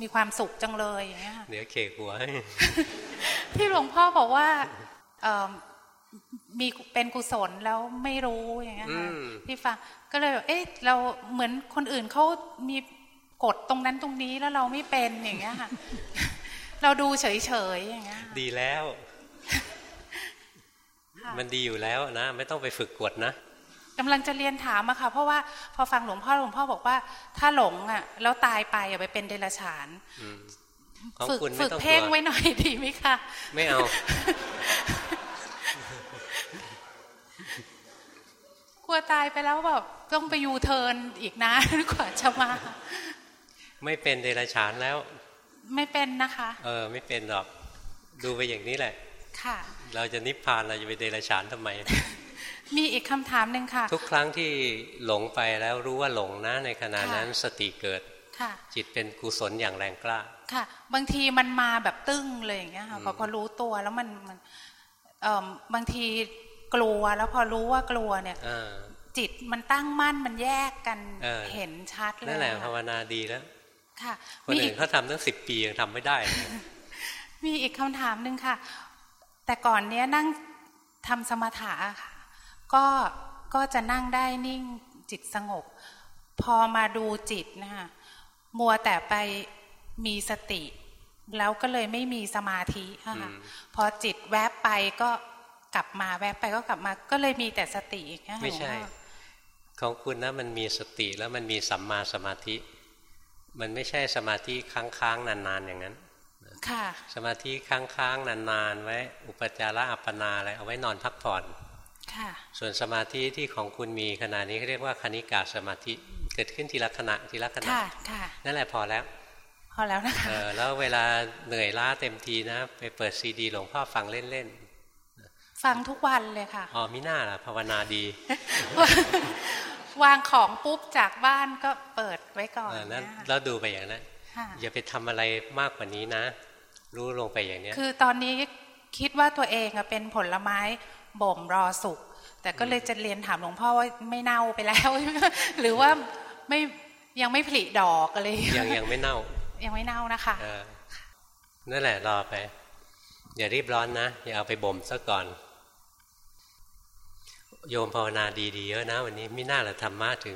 N: มีความสุขจังเลยอย่างเงี้ย
A: เดี๋ยวเคหัว
N: ที่หลวงพ่อบอกว่า มีเป็นกุศลแล้วไม่รู้อย่างเงี้ยค่ะที่ฟังก็เลยเอ๊ะเราเหมือนคนอื่นเขามีกฎตรงนั้นตรงนี้แล้วเราไม่เป็นอย่างเงี้ยค่ะ เราดูเฉยๆอย่างเงี้ย
A: ดีแล้ว มันดีอยู่แล้วนะ ไม่ต้องไปฝึกกดนะ
N: กำลังจะเรียนถามอะค่ะ เพราะว่าพอฟังหลวงพ่อหลวงพ่อบอกว่า ถ้าหลงอะแล้วตายไปอะไปเป็นเดรัจฉานฝึกฝึกเพ่งไว้หน่อยดีไหมคะ
A: ไม่เอา
N: ลัวตายไปแล้วแบบต้องไปยูเทิร์นอีกนะกว่าจะมา
A: ไม่เป็นเดรัจฉานแล้ว
N: ไม่เป็นนะคะ
A: เออ ไม่เป็นหรอก ดูไปอย่างนี้แหละ
N: ค่ะ
A: เราจะนิพพานเราจะไปเดรัจฉานทำไม
N: มีอีกคำถามหนึ่งค่ะ
A: ทุกครั้งที่หลงไปแล้วรู้ว่าหลงนะ ในขณะนั้นสติเกิด
N: ค่ะ
A: จิตเป็นกุศลอย่างแรงกล้า
N: ค่ะ บางทีมันมาแบบตึ้งเลยอย่างเงี้ยค่ะพอพอรู้ตัวแล้วมันมันเอ่อบางที กลัวแล้วพอรู้ว่ากลัวเนี่ยจิตมันตั้งมั่นมันแยกกันเห็นชัดเลย
A: นั่นแหละภาวนาดีแล้ว
N: ค่ะ
A: คนอื่นเขาทำตั้งสิบปียังทำไม่ได้
N: มีอีกคำถามหนึ่งค่ะ แต่ก่อนเนี้ยนั่งทำสมาถะค่ะ ก็ก็จะนั่งได้นิ่งจิตสงบ พอมาดูจิตนะคะมัวแต่ไปมีสติ แล้วก็เลยไม่มีสมาธิค่ะพอจิตแวบไปก็ กลับมาแวบไปก็กลับมา ก็เลยมีแต่สติ
A: ไม่ใช่ ของคุณนะมันมีสติแล้วมันมีสัมมาสมาธิ มันไม่ใช่สมาธิค้างๆนานๆอย่างนั้น
N: ค่ะ
A: สมาธิค้างๆนานๆไว้ อุปจาระอัปปนาอะไรเอาไว้นอนพักผ่อน
N: ค่ะ
A: ส่วนสมาธิที่ของคุณมีขณะนี้เขาเรียกว่าคณิกาสมาธิเกิดขึ้นทีละขณะทีละขณะ
N: ค่ะค่ะ
A: นั่นแหละพอแล้ว
N: พอแล้วนะคะ
A: เออแล้วเวลาเหนื่อยล้าเต็มทีนะ ไปเปิดซีดีหลวงพ่อฟังเล่น
N: ๆ ฟังทุกวันเลยค่ะ
A: อ๋อมิน่าล่ะภาวนาดี
N: วางของปุ๊บจากบ้านก็เปิดไว้ก่อน
A: นั้นแล้วดูไปอย่างนั้นอย่าไปทำอะไรมากกว่านี้นะ รู้ลงไปอย่างนี้
N: คือตอนนี้คิดว่าตัวเองเป็นผลไม้บ่มรอสุกแต่ก็เลยจะเรียนถามหลวงพ่อว่าไม่เน่าไปแล้ว หรือว่าไม่ยังไม่ผลิดอกอะไร
A: ยังยังไม่เน่า
N: ยังไม่เน่านะคะ
A: นั่นแหละรอไป อย่ารีบร้อนนะ อย่าเอาไปบ่มซะก่อน โยมภาวนาดีๆเยอะนะ วันนี้ไม่น่าละธรรมะถึง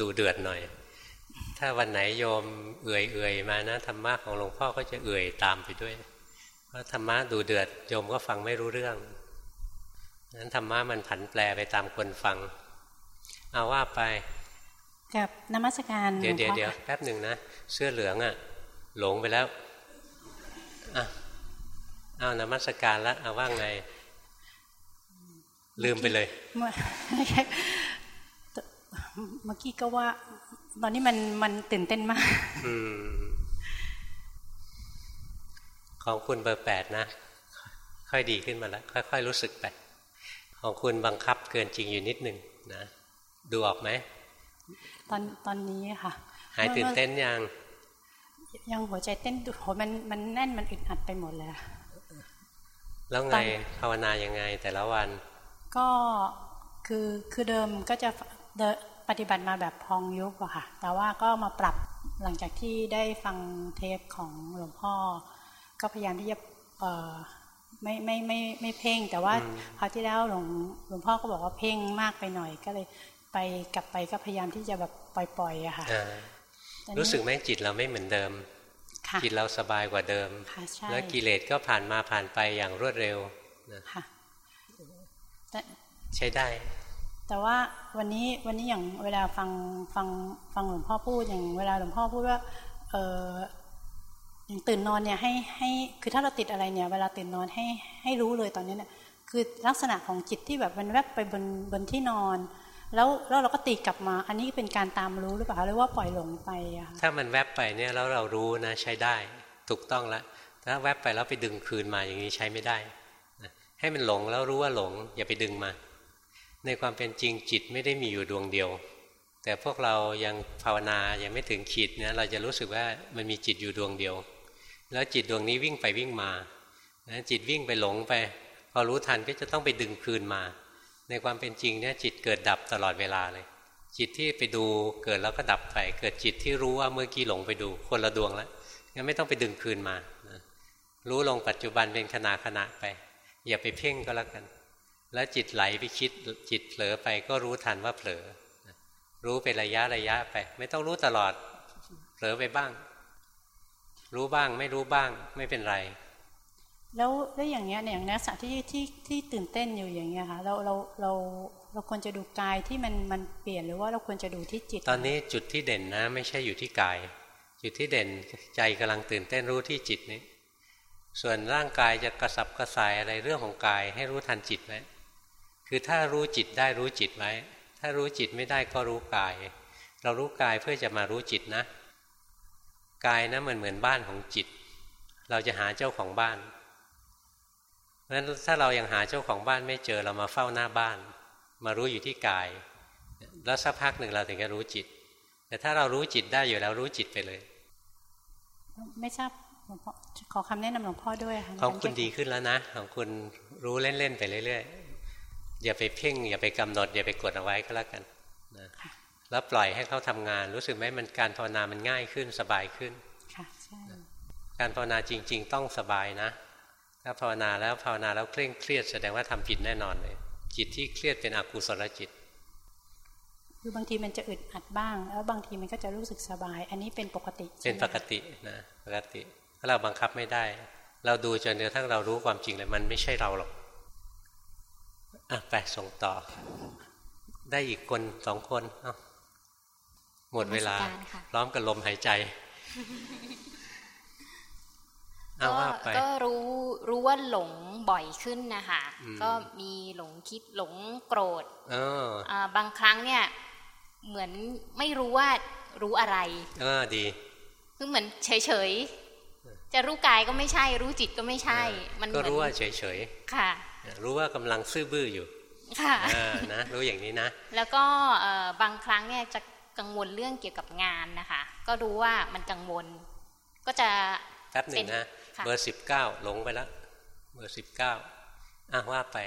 A: ดูเดือดหน่อย ถ้าวันไหนโยมเอื่อยๆมานะธรรมะของหลวงพ่อก็จะเอื่อยตามไปด้วย เพราะธรรมะดูเดือดโยมก็ฟังไม่รู้เรื่องนั้นธรรมะมันผันแปรไปตามคนฟัง เอาว่าไป
N: กับนมัสการ
A: เดี๋ยวเดี๋ยวเดี๋ยวแป๊บหนึ่งนะ เสื้อเหลืองอะ่ะ หลงไปแล้วอะเอานมัสการแล้วเอาว่างไง ลืมไปเลย
O: เมื่อกี้ก็ว่า ตอนนี้มันมันตื่นเต้นมากอ
A: ของคุณเบอร์แปดนะ ค่อยดีขึ้นมาแล้ว ค่อย ๆ รู้สึกไป ของคุณบังคับเกินจริงอยู่นิดหนึ่งนะดูออกไหม
O: ตอนตอนนี้ค่ะ
A: หายตื่นเต้นยัง
O: ยังหัวใจเต้นโหมันมันแน่นมันอึดอัดไปหมดเลย
A: แล้วไงภาวนายังไงแต่ละวัน
O: ก็คือคือเดิมก็จะปฏิบัติมาแบบพองยุบอะค่ะ แต่ว่าก็มาปรับหลังจากที่ได้ฟังเทปของหลวงพ่อ ก็พยายามที่จะเออไม่ไม่ไม่ไม่เพ่ง แต่ว่าคราวที่แล้วหลวงหลวงพ่อก็บอกว่าเพ่งมากไปหน่อยก็เลยไปกลับไปก็พยายามที่จะแบบปล่อยๆอะค่ะ
A: รู้สึกไหมจิตเราไม่เหมือนเดิม จิตเราสบายกว่าเดิม แล้วกิเลสก็ผ่านมาผ่านไปอย่างรวดเร็วนะ ใช้ได้
O: แต่ว่าวันนี้วันนี้อย่างเวลาฟังฟังฟังหลวงพ่อพูดอย่างเวลาหลวงพ่อพูดว่า เอออย่างตื่นนอนเนี่ยให้ให้คือถ้าเราติดอะไรเนี่ย เวลาตื่นนอนให้ให้รู้เลยตอนนี้เนี่ยคือลักษณะของจิตที่แบบมันแวบไปบนบนที่นอน แล้วแล้วเราก็ตีกลับมา อันนี้เป็นการตามรู้หรือเปล่าหรือว่าปล่อยหลงไปอะ
A: ถ้ามันแวบไปเนี่ยแล้วเรารู้นะใช้ได้ ถูกต้องแล้วถ้าแวบไปแล้วไปดึงคืนมาอย่างนี้ใช้ไม่ได้ ให้มันหลงแล้วรู้ว่าหลง อย่าไปดึงมา ในความเป็นจริงจิตไม่ได้มีอยู่ดวงเดียว แต่พวกเรายังภาวนายังไม่ถึงขีดเนี่ยเราจะรู้สึกว่ามันมีจิตอยู่ดวงเดียว แล้วจิตดวงนี้วิ่งไปวิ่งมาจิตวิ่งไปหลงไป พอรู้ทันก็จะต้องไปดึงคืนมา ในความเป็นจริงเนี่ยจิตเกิดดับตลอดเวลาเลย จิตที่ไปดูเกิดแล้วก็ดับไป เกิดจิตที่รู้ว่าเมื่อกี้หลงไปดูคนละดวงแล้วงั้นไม่ต้องไปดึงคืนมารู้ลงปัจจุบันเป็นขณะขณะไป อย่าไปเพ่งก็แล้วกัน แล้วจิตไหลไปคิดจิตเผลอไปก็รู้ทันว่าเผลอ รู้เป็นระยะระยะไป ไม่ต้องรู้ตลอด เผลอไปบ้าง รู้บ้างไม่รู้บ้างไม่เป็นไร
O: แล้วแล้วอย่างเงี้ยอย่างนักษะที่ที่ที่ตื่นเต้นอยู่อย่างเงี้ยค่ะเราเราเราเราควรจะดูกายที่มันมันเปลี่ยนหรือว่าเราควรจะดูที่จิต
A: ตอนนี้จุดที่เด่นนะ ไม่ใช่อยู่ที่กาย จุดที่เด่นใจกำลังตื่นเต้นรู้ที่จิตนี้ ส่วนร่างกายจะกระสับกระส่ายอะไรเรื่องของกาย ให้รู้ทันจิตไว้คือถ้ารู้จิตได้รู้จิตไว้ ถ้ารู้จิตไม่ได้ก็รู้กาย เรารู้กายเพื่อจะมารู้จิตนะ กายนะมันเหมือนบ้านของจิต เราจะหาเจ้าของบ้านเพราะฉะนั้นถ้าเรายังหาเจ้าของบ้านไม่เจอเรามาเฝ้าหน้าบ้าน มารู้อยู่ที่กาย แล้วสักพักหนึ่งเราถึงจะรู้จิต แต่ถ้าเรารู้จิตได้อยู่แล้วรู้จิตไปเลย
O: ไม่ทราบ ขอคำแนะนำหลวงพ่อด้วยค่ะ
A: ของคุณดีขึ้นแล้วนะของคุณรู้เล่นๆไปเรื่อยๆอย่าไปเพ่ง อย่าไปกำหนด อย่าไปกดเอาไว้ก็แล้วกันนะแล้วปล่อยให้เขาทำงาน รู้สึกไหมมันการภาวนามันง่ายขึ้นสบายขึ้น
O: ค่ะใช่
A: การภาวนาจริง ๆ ต้องสบายนะ ถ้าภาวนาแล้วภาวนาแล้วเคร่งเครียดแสดงว่าทำผิดแน่นอนเลย จิตที่เครียดเป็นอกุศลจิต
O: คือบางทีมันจะอึดอัดบ้าง แล้วบางทีมันก็จะรู้สึกสบาย อันนี้เป็นปกติ
A: เป็นปกตินะปกติถ้า เราบังคับไม่ได้ เราดูจนกระทั่งเรารู้ความจริงเลยมันไม่ใช่เราหรอกอะไปส่งต่อ ได้อีกคนสองคนหมดเวลา พร้อมกับลมหายใจ
P: ก็ก็รู้รู้ว่าหลงบ่อยขึ้นนะคะก็มีหลงคิดหลงโกรธบางครั้งเนี่ย เหมือนไม่รู้ว่ารู้อะไร
A: เออดี
P: คือเหมือนเฉยเฉย จะรู้กายก็ไม่ใช่ รู้จิตก็ไม่ใช่
A: มันก็รู้ว่าเฉยเฉย
P: ค่ะ
A: รู้ว่ากำลังซื่อบื้ออยู่
P: ค่ะ
A: นะรู้อย่างนี้นะ
P: แล้วก็บางครั้งเนี่ยจะกังวลเรื่องเกี่ยวกับงานนะคะ ก็รู้ว่ามันกังวล ก็จะ
A: แป๊บหนึ่งนะเบอร์สิบเก้าหลงไปแล้วเบอร์สิบเก้าอะว่าไป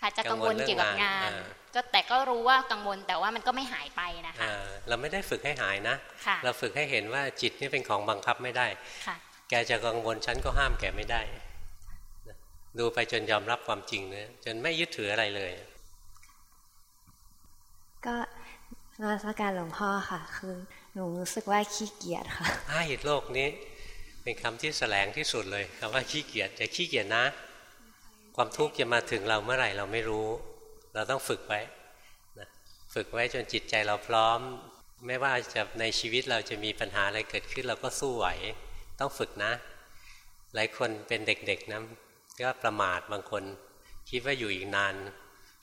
P: ค่ะจะกังวลเกี่ยวกับงาน ก็แต่ก็รู้ว่ากังวลแต่ว่ามันก็ไม่หายไปนะคะ
A: เราไม่ได้ฝึกให้หายนะ เราฝึกให้เห็นว่าจิตนี่เป็นของบังคับไม่ได้ แกจะกังวลฉันก็ห้ามแกไม่ได้ ดูไปจนยอมรับความจริงเนะจนไม่ยึดถืออะไรเลย
Q: ก็นาสการหลวงพ่อค่ะ คือหนูรู้สึกว่าขี้เกียจค่ะ
A: อ้าโลกนี้ เป็นคำที่แสลงที่สุดเลยคำว่าขี้เกียจจะขี้เกียจนะ ความทุกข์จะมาถึงเราเมื่อไหร่เราไม่รู้ เราต้องฝึกไว้นะฝึกไว้จนจิตใจเราพร้อม ไม่ว่าจะในชีวิตเราจะมีปัญหาอะไรเกิดขึ้นเราก็สู้ไหว ต้องฝึกนะ หลายคนเป็นเด็กๆนะก็ประมาทบางคน คิดว่าอยู่อีกนาน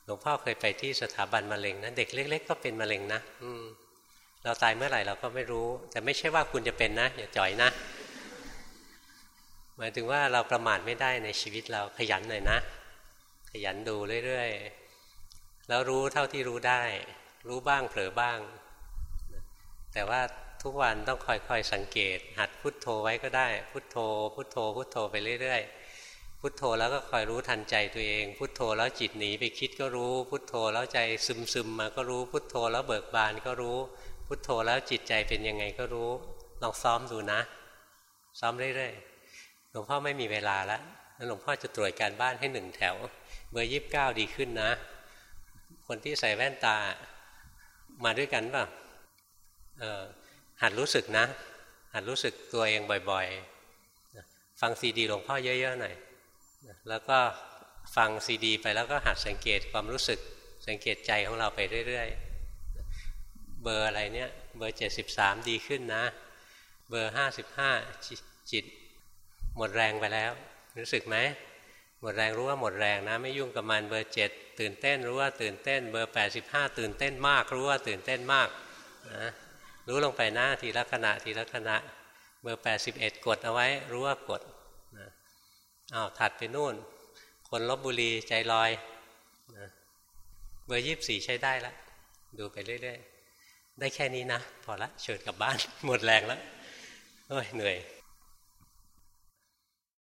A: หลวงพ่อเคยไปที่สถาบันมะเร็งนะเด็กเล็ก ๆ ก็เป็นมะเร็งนะอืมเราตายเมื่อไหร่เราก็ไม่รู้ แต่ไม่ใช่ว่าคุณจะเป็นนะอย่าจ่อยนะหมายถึงว่าเราประมาทไม่ได้ในชีวิตเราขยันหน่อยนะ ขยันดูเรื่อยๆแล้วรู้เท่าที่รู้ได้ รู้บ้างเผลอบ้าง แต่ว่า ทุกวันต้องคอยๆสังเกต หัดพุดโทโธไว้ก็ได้ พุโทโธ พุโทโธ พุโทโธไปเรื่อยๆ พุโทโธแล้วก็คอยรู้ทันใจตัวเอง พุโทโธแล้วจิตหนีไปคิดก็รู้ พุโทโธแล้วใจซึมๆมมาก็รู้ พุโทโธแล้วเบิกบานก็รู้ พุโทโธแล้วจิตใจเป็นยังไงก็รู้ลองซ้อมดูนะ ซ้อมเรื่อยๆหลวงพ่อไม่มีเวลาแล้วหลวงพ่อจะตรวจการบ้านให้หนึ่งแถว เบอร์ยี่บเก้าดีขึ้นนะ คนที่ใส่แว่นตามาด้วยกันป่ะเออ หัดรู้สึกนะ หัดรู้สึกตัวเองบ่อยๆ ฟังซีดีหลวงพ่อเยอะๆหน่อยแล้วก็ฟังซีดี ไปแล้วก็หัดสังเกตความรู้สึกสังเกตใจของเราไปเรื่อยๆ เบอร์อะไรเนี่ยเบอร์เจ็ดสิบสามดีขึ้นนะ เบอร์ห้าสิบห้าจิต หมดแรงไปแล้ว รู้สึกไหมหมดแรงรู้ว่าหมดแรงนะ ไม่ยุ่งกับมันเบอร์เจ็ดตื่นเต้นรู้ว่าตื่นเต้น เบอร์แปดสิบห้าตื่นเต้นมากรู้ว่าตื่นเต้นมากนะ รู้ลงไปหน้าทีละขณะทีละขณะ เบอร์แปดสิบเอ็ดกดเอาไว้ รู้ว่ากดนะอ้าวถัดไปนู่น คนลบบุรีใจลอยนะเบอร์ยี่บสี่ใช้ได้ละ ดูไปเรื่อย ๆ ได้แค่นี้นะ พอละเชิญกลับบ้านหมดแรงแล้วเฮ้ยเหนื่อย